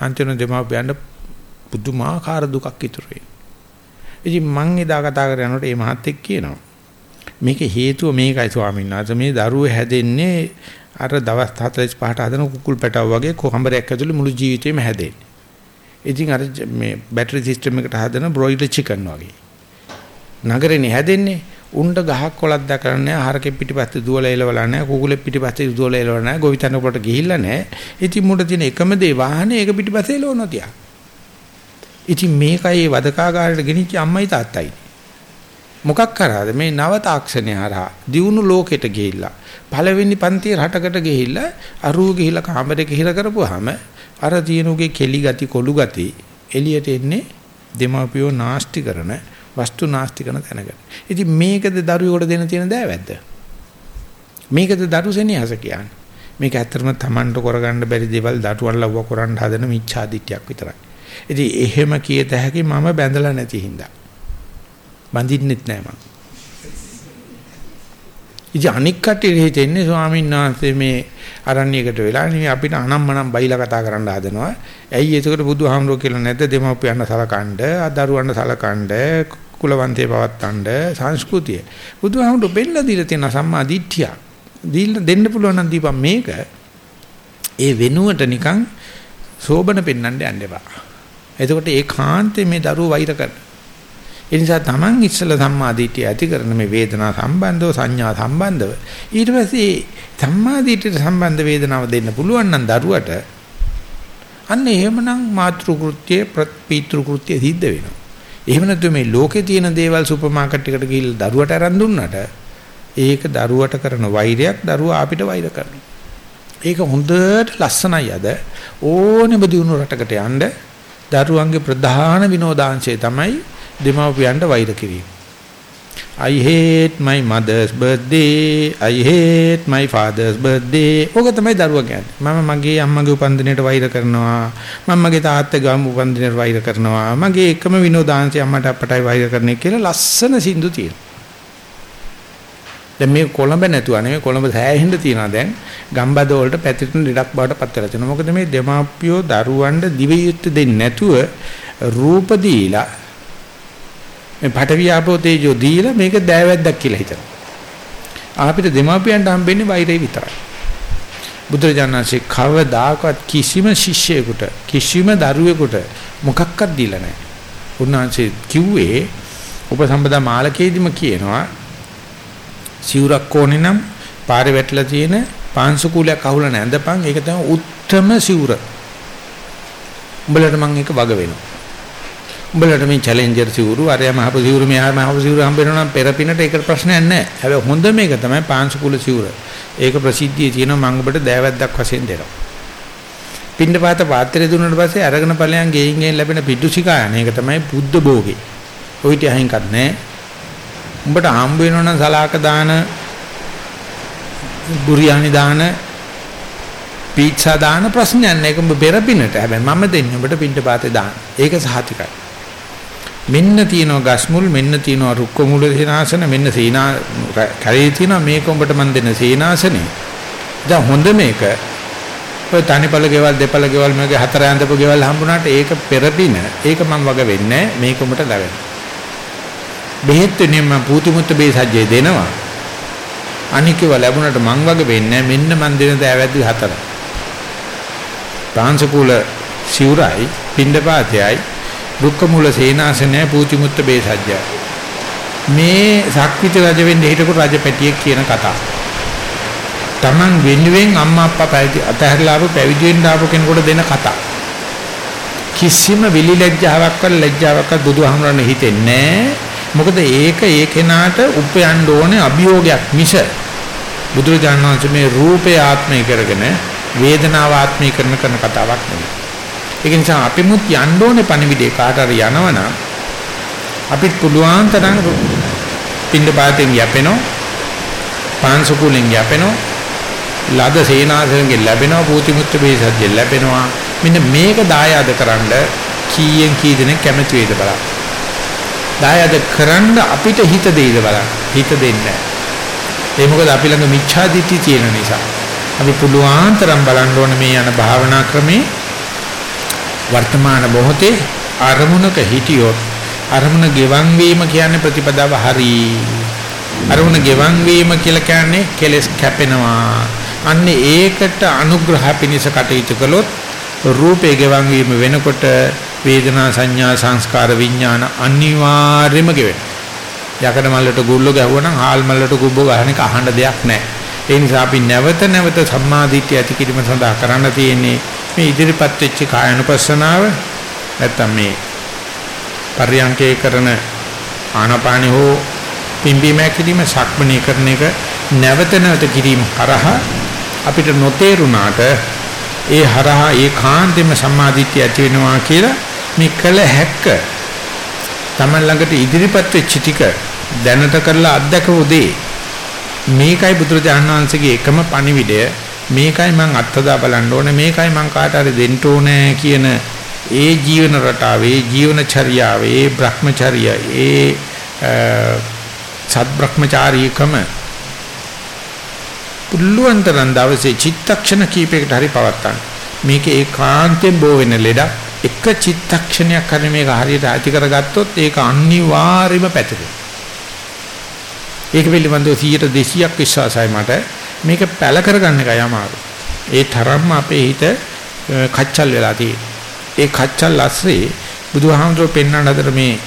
අන්තිම දෙමාපියන්ට පුදුමාකාර දුකක් ඉතුරු වෙනවා. ඉතින් මං එදා කතා කරනකොට මේ මහත්තයෙක් කියනවා මේක හේතුව මේකයි ස්වාමීන් වහන්සේ මේ දරුවෝ හැදෙන්නේ අර දවස් 45ට හදන කුකුල් පැටව වගේ කොහඹරයක් ඇතුළේ මුළු ජීවිතේම හැදෙන්නේ. ඉතින් අර මේ බැටරි සිස්ටම් එකට හදන බ්‍රොයිලර් චිකන් වගේ. නගරේනේ හැදෙන්නේ උණ්ඩ ගහක් කොලක් දැකලා නැහැ හරකෙ පිටිපස්සේ දුවලා එලවලා නැහැ කුකුලෙ පිටිපස්සේ දුවලා එලවලා නැහැ ගොවිතැන කොට ගිහිල්ලා නැහැ ඉතින් මුඩ තියෙන එකම දේ වාහනේ ඒක පිටිපස්සේ එලවනවා තියා ඉතින් මේකයි වදකාගාරයට ගෙනිච්ච අම්මයි තාත්තයි. මොකක් කරාද මේ නව තාක්ෂණය හරහා දියුණු ලෝකෙට ගිහිල්ලා පළවෙනි පන්තියේ රටකට ගිහිල්ලා අරුව ගිහිල්ලා කාමරේ කිහිර කරපුවාම අර දිනුගේ කෙලි ගති කොළු ගති එළියට එන්නේ දෙමාපියෝ නාස්ති කරන වස්තු නාස්ති කරන තැනකට. ඉතින් මේකද දරුවෙකුට දෙන තියෙන දෑවැද්ද? මේකද දරු සෙනෙහස කියන්නේ. මේක ඇත්තටම Tamanට කරගන්න බැරි දේවල් දරුවන් ලව්ව කරන්න හදන මිච්ඡා දිට්ඨියක් විතරයි. ඉතින් එහෙම කියත හැකි මම බැඳලා නැති හින්දා. බඳින්නෙත් නෑ මම. ඉතින් අනික් කටේ හිතෙන්නේ ස්වාමීන් වහන්සේ මේ අරණ්‍යයකට වෙලා නෙවෙයි අපිට අනම්මනම් බයිලා කතා කරන්න හදනවා. ඇයි ඒකට බුදුහාමුදුරුවෝ කියලා නැද්ද දෙමව්පියන්ට සලකන්න, දරුවන්ට සලකන්න, කුලවන්තේ පවත්තන්න සංස්කෘතිය. බුදුහාමුදුරුවෝ බෙල්ල දීලා තියෙන සම්මා දිට්ඨිය. දීලා දෙන්න පුළුවන් නම් දීපන් මේක. ඒ වෙනුවට නිකන් සෝබන පෙන්වන්න යන්න එපා. එතකොට ඒ කාන්තේ මේ දරුවෝ වෛර කරනවා. ඒ නිසා Taman ඉස්සලා සම්මාදිටිය ඇති කරන මේ වේදනා සම්බන්ධව සංඥා සම්බන්ධව ඊට පස්සේ සම්මාදිටියට සම්බන්ධ වේදනාව දෙන්න පුළුවන් නම් දරුවට අන්න එහෙමනම් මාතෘ කෘත්‍ය ප්‍රපීතෘ කෘත්‍ය සිද්ධ වෙනවා. එහෙම නැත්නම් මේ ලෝකේ තියෙන දේවල් සුපර් මාකට් එකට ගිහිල්ලා දරුවට අරන් දුන්නට ඒක දරුවට කරන වෛරයක් දරුවා අපිට වෛර කරනවා. ඒක හොඳට ලස්සනයි අද ඕනෙම දිනු රටකට යන්න දරුවන්ගේ ප්‍රධාන විනෝදාංශය තමයි දෙමව්පියන්ට වෛර කිරීම. I hate my mother's birthday I hate my father's birthday. ඔක තමයි දරුවා කියන්නේ. මම මගේ අම්මගේ උපන්දිනයට වෛර කරනවා. මම මගේ තාත්තගේ උපන්දිනයට වෛර කරනවා. මගේ එකම විනෝදාංශය අම්මට අපටයි වෛර කරන්නේ කියලා ලස්සන සින්දු තියෙනවා. දැන් මේ කොළඹ නැතුව නෙමෙයි කොළඹ සෑහෙන්න තියනවා. දැන් ගම්බද වලට පැතිරෙන ලෙඩක් බවට පත් වෙලා තියෙනවා. මොකද මේ දෙමාපියෝ දරුවන්ට දිවියුත් දෙන්නේ නැතුව රූප දීලා මේ පටවිය ආපෝ තේජෝ දීලා මේක දෑවැද්දක් කියලා හිතනවා. අපිට දෙමාපියන්ට හම්බෙන්නේ වෛරය විතරයි. බුදුරජාණන්සේ කවදාකවත් කිසිම ශිෂ්‍යයෙකුට කිසිම දරුවෙකුට මොකක්වත් දීලා නැහැ. උන්වහන්සේ කිව්වේ උපසම්පදා මාලකයේදීම කියනවා සිවුරක් ඕනේ නම් පාරේ වැටලා තියෙන පාංශු කූලයක් අහුලා නැඳපන් ඒක තමයි උත්තරම සිවුර. උඹලට මම ඒක වග වෙනවා. උඹලට මේ චැලෙන්ජර් සිවුරු අරයම හප සිවුරු මෙහාම හප සිවුරු හම්බ වෙනවා නම් පෙරපිනට ඒක ප්‍රශ්නයක් නැහැ. හැබැයි හොඳ මේක තමයි පාංශු කුල සිවුර. ඒක ප්‍රසිද්ධියේ තියෙනවා මම ඔබට දෑවැද්දක් වශයෙන් දෙනවා. පින්නපාත පාත්‍රය දුන්නාට පස්සේ අරගෙන ඵලයන් ගෙයින් ගෙයින් ලැබෙන පිටුසිකායන ඒක තමයි බුද්ධ භෝගේ. ඔය ටික අහින්කත් නැහැ. උඹට හම්බ වෙනවා නම් සලාක දාන බුරියානි දාන පීට්සා දාන ප්‍රශ්නයක් නැහැ. ඒක උඹ පෙරපිනට. හැබැයි මම දෙන්නේ උඹට පින්නපාතේ දාන. ඒක සහතිකයි. මෙන්න තියෙනවා ගස්මුල් මෙන්න තියෙනවා රුක්ක මුල සේනාසන මෙන්න සීනා කැලේ තියෙනවා මේක උඹට මන් දෙන සීනාසනේ. දැන් හොඳ මේක. ඔය තනිපල ගෙවල් දෙපල ගෙවල් මේකේ හතර ඇඳපු ගෙවල් හම්බුනාට ඒක පෙරපින. ඒක මම වග වෙන්නේ මේක උඹට ලැබෙන. බෙහෙත් වෙනින් මම පූතිමුත්ත බේසජ්ජේ දෙනවා. අනිකව ලැබුණට මං වග වෙන්නේ මෙන්න මන් දෙන දෑවැද්දි හතර. පාංශකූල සිවුරයි පින්ඩපාතයයි දුක්ඛ මූල සේනාසනය පූතිමුත්ත බේසජ්ජය මේ සක්විති රජ වෙන්න හිටපු රජ පැටියෙක් කියන කතාව. Taman වෙනුවෙන් අම්මා අප්පා පැවිදි අතහැරලා ආපු පැවිදි වෙන්න ආපු කෙනෙකුට දෙන කතා. කිසිම විලි ලැජ්ජාවක් වල ලැජ්ජාවක් බුදුහාමරණ හිතෙන්නේ මොකද ඒක ඒ කෙනාට උපයන්න ඕනේ අභියෝගයක් මිස බුදුරජාණන් වහන්සේ මේ රූපේ ආත්මය කරගෙන වේදනාව ආත්මය කරන කරන කතාවක් නෙවෙයි. ඒක නිසා අපිමුත් යන්න ඕනේ පණිවිඩේ කාට හරි යනවනම් අපිත් පුළුවන් තරම් පින්ඩ පාතෙන් යැපෙනෝ පාංශකුලෙන් යැපෙනෝ ලද සේනාසනෙන් ලැබෙනවා පූතිමුත්‍ර බේසජ්ජෙන් ලැබෙනවා. මෙන්න මේක දායාද කරන්න කීයෙන් කී දෙනෙක් කැමති වේද බලන්න. දායාද කරන්න අපිට හිත දෙයිද බලන්න. හිත දෙන්නේ ඒ මොකද අපි ළඟ මිච්ඡා දිට්ඨිය තියෙන නිසා. අපි පුළුවන් තරම් බලන්න ඕනේ මේ යන භාවනා ක්‍රමේ. වර්තමාන මොහොතේ අරමුණක හිටියොත් අරමුණ ගෙවන් වීම කියන්නේ ප්‍රතිපදාව හරි. අරමුණ ගෙවන් වීම කියලා කියන්නේ කෙලස් කැපෙනවා. අන්න ඒකට අනුග්‍රහ පිණිස කටයුතු කළොත් රූපේ ගෙවන් වීම වෙනකොට වේදනා සංඥා සංස්කාර විඥාන අනිවාර්යයෙන්ම ගෙවෙනවා. යකඩ මල්ලට ගුල්ල ගැහුවනම් හාල් මල්ලට කුබ්බෝ ගහන එක අහන්න දෙයක් නැහැ. ඒ නිසා අපි නැවත නැවත සම්මාදිට්ඨිය ඇති කිරීම සඳහා කරන්න තියෙන්නේ මේ ඉදිරිපත් වෙච්ච කායනුපස්සනාව නැත්තම් මේ පර්යංකේ කරන ආනාපානි හෝ පිම්බීම කිරීම සක්මණේ කරන එක නැවත නැවත කිරීම කරහා අපිට නොතේරුණාට ඒ හරහා ඒ කාන්තෙම සම්මාදිට්ඨිය ඇති වෙනවා කියලා මේ කළ හැක්ක Taman ළඟට ඉදිරිපත් වෙච්ච ටික දැනට කරලා අත්දකපු දේ මේකයි බුදුරජාණන් වහන්සේගේ එකම පණිවිඩය. මේකයි මං අත්දා බලන්න ඕනේ මේකයි මං කාට හරි දෙන්න ඕනේ කියන ඒ ජීවන රටාවේ ජීවන චර්යාවේ භ්‍රමචර්ය ඒ සත් භ්‍රමචාරීකම පුළුවන් තරම් දවසේ චිත්තක්ෂණ කීපයකට හරි පවත්තන්න. මේක ඒකාන්තයෙන් බෝ වෙන ලෙඩක් එක චිත්තක්ෂණයක් හරි මේක හරියට ඇති කරගත්තොත් ඒක අනිවාර්යයෙන්ම පැතිරෙනවා. ඒක පිළිබඳව 100ට 200ක් විශ්වාසයි මට. මේක පැල කරගන්න එකයි අමාරු. ඒ තරම්ම අපේ හිත කච්චල් වෙලා තියෙන්නේ. ඒ කච්චල් ඇස්සේ බුදුහාමුදුරුවෝ පෙන්වන අතර මේ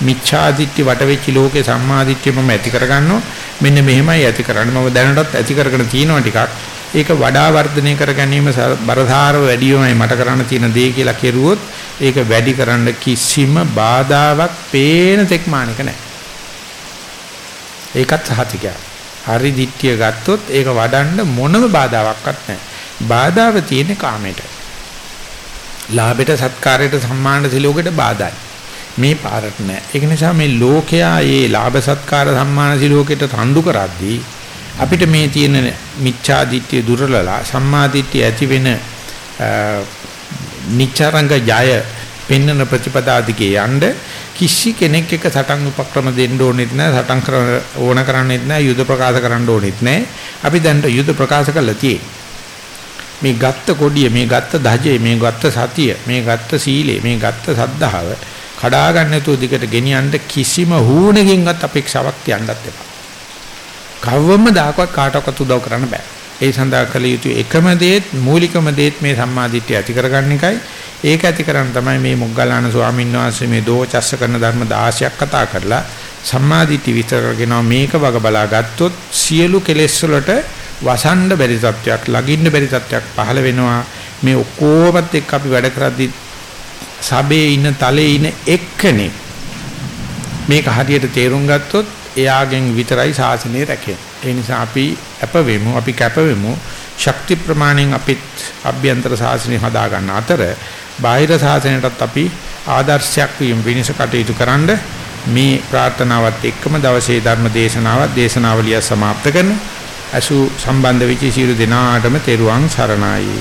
මිච්ඡාදිත්‍ය වට වෙච්ච ලෝකේ සම්මාදිත්‍ය මම ඇති කරගන්නවා. මෙන්න මෙහෙමයි ඇති කරන්නේ. මම දැනටත් ඇති කරගෙන තියෙනවා ටිකක්. ඒක වඩා වර්ධනය කර ගැනීම බරධාරව වැඩිවමයි මට කරන්න තියෙන දේ කියලා කෙරුවොත් ඒක වැඩි කරන්න කිසිම බාධාවක් පේන තෙක් මානක නැහැ. ඒකත් සහතිකයක්. හරි දිට්ඨිය ගත්තොත් ඒක වඩන්න මොනම බාධාවක්වත් නැහැ. බාධාව තියෙන්නේ කාමයට. ලාභයට සත්කාරයට සම්මානට සිලෝකයට බාධායි. මේ පාරට නෑ. ඒක නිසා මේ ලෝකයා මේ ලාභ සත්කාර සම්මාන සිලෝකෙට තණ්ඩු කරද්දී අපිට මේ තියෙන මිච්ඡා දිට්ඨිය දුර්වලලා සම්මා දිට්ඨිය ඇති වෙන නිචරංග ජය පෙන්වන ප්‍රතිපදාදිකේ යන්න කිසි කෙනෙක් එක සටන් උපක්‍රම දෙන්න ඕනෙත් නැහැ සටන් කරන ඕන කරන්නේත් නැහැ යුද ප්‍රකාශ කරන්න ඕනෙත් නැහැ අපි දැන් යුද ප්‍රකාශ කළා තියෙන්නේ මේ ගත්ත කොඩිය මේ ගත්ත දජේ මේ ගත්ත සතිය මේ ගත්ත සීලේ මේ ගත්ත සද්ධාව කඩා ගන්න නැතුව දිගට ගෙනියන්න කිසිම හුණකින්වත් අපේක්ෂාවක් තියන්නත් එපා. කවවම දායකවත් කාටවත් උදව් කරන්න බෑ. ඒ සඳහා කළ යුතු එකම දේත් මූලිකම දේත් මේ සම්මාදිට්ඨිය ඇති කරගන්න එකයි. ඒක ඇති කරන් තමයි මේ මොග්ගල්ලාන ස්වාමීන් වහන්සේ මේ දෝචස්ස කරන ධර්ම 16ක් කතා කරලා සම්මාදිට්ඨි විතර කරගෙන මේක වග බලා ගත්තොත් සියලු කෙලෙස් වලට වසන්න බැරි තත්වයක්, ලගින්න බැරි තත්වයක් පහළ වෙනවා. මේ ඔක්කොමත් එක්ක අපි වැඩ කරද්දී සබේ ඉන්න තලේ ඉන්න එක්කනේ මේක හරියට තේරුම් ගත්තොත් එයාගෙන් විතරයි ශාසනය රැකෙන්නේ. ඒ නිසා අපි අප වෙමු, අපි කැප වෙමු. ශක්ති ප්‍රමාණයෙන් අපිත් අභ්‍යන්තර ශාසනය හදා ගන්න අතර බාහිර ශාසනයටත් අපි ආදර්ශයක් වීම වෙනස කටයුතු කරන්න මේ ප්‍රාර්ථනාවත් එක්කම දවසේ ධර්ම දේශනාවත් දේශනාවලිය સમાપ્ત කරන අසු සම්බන්ධ වෙච්ච සියලු දෙනාටම තෙරුවන් සරණයි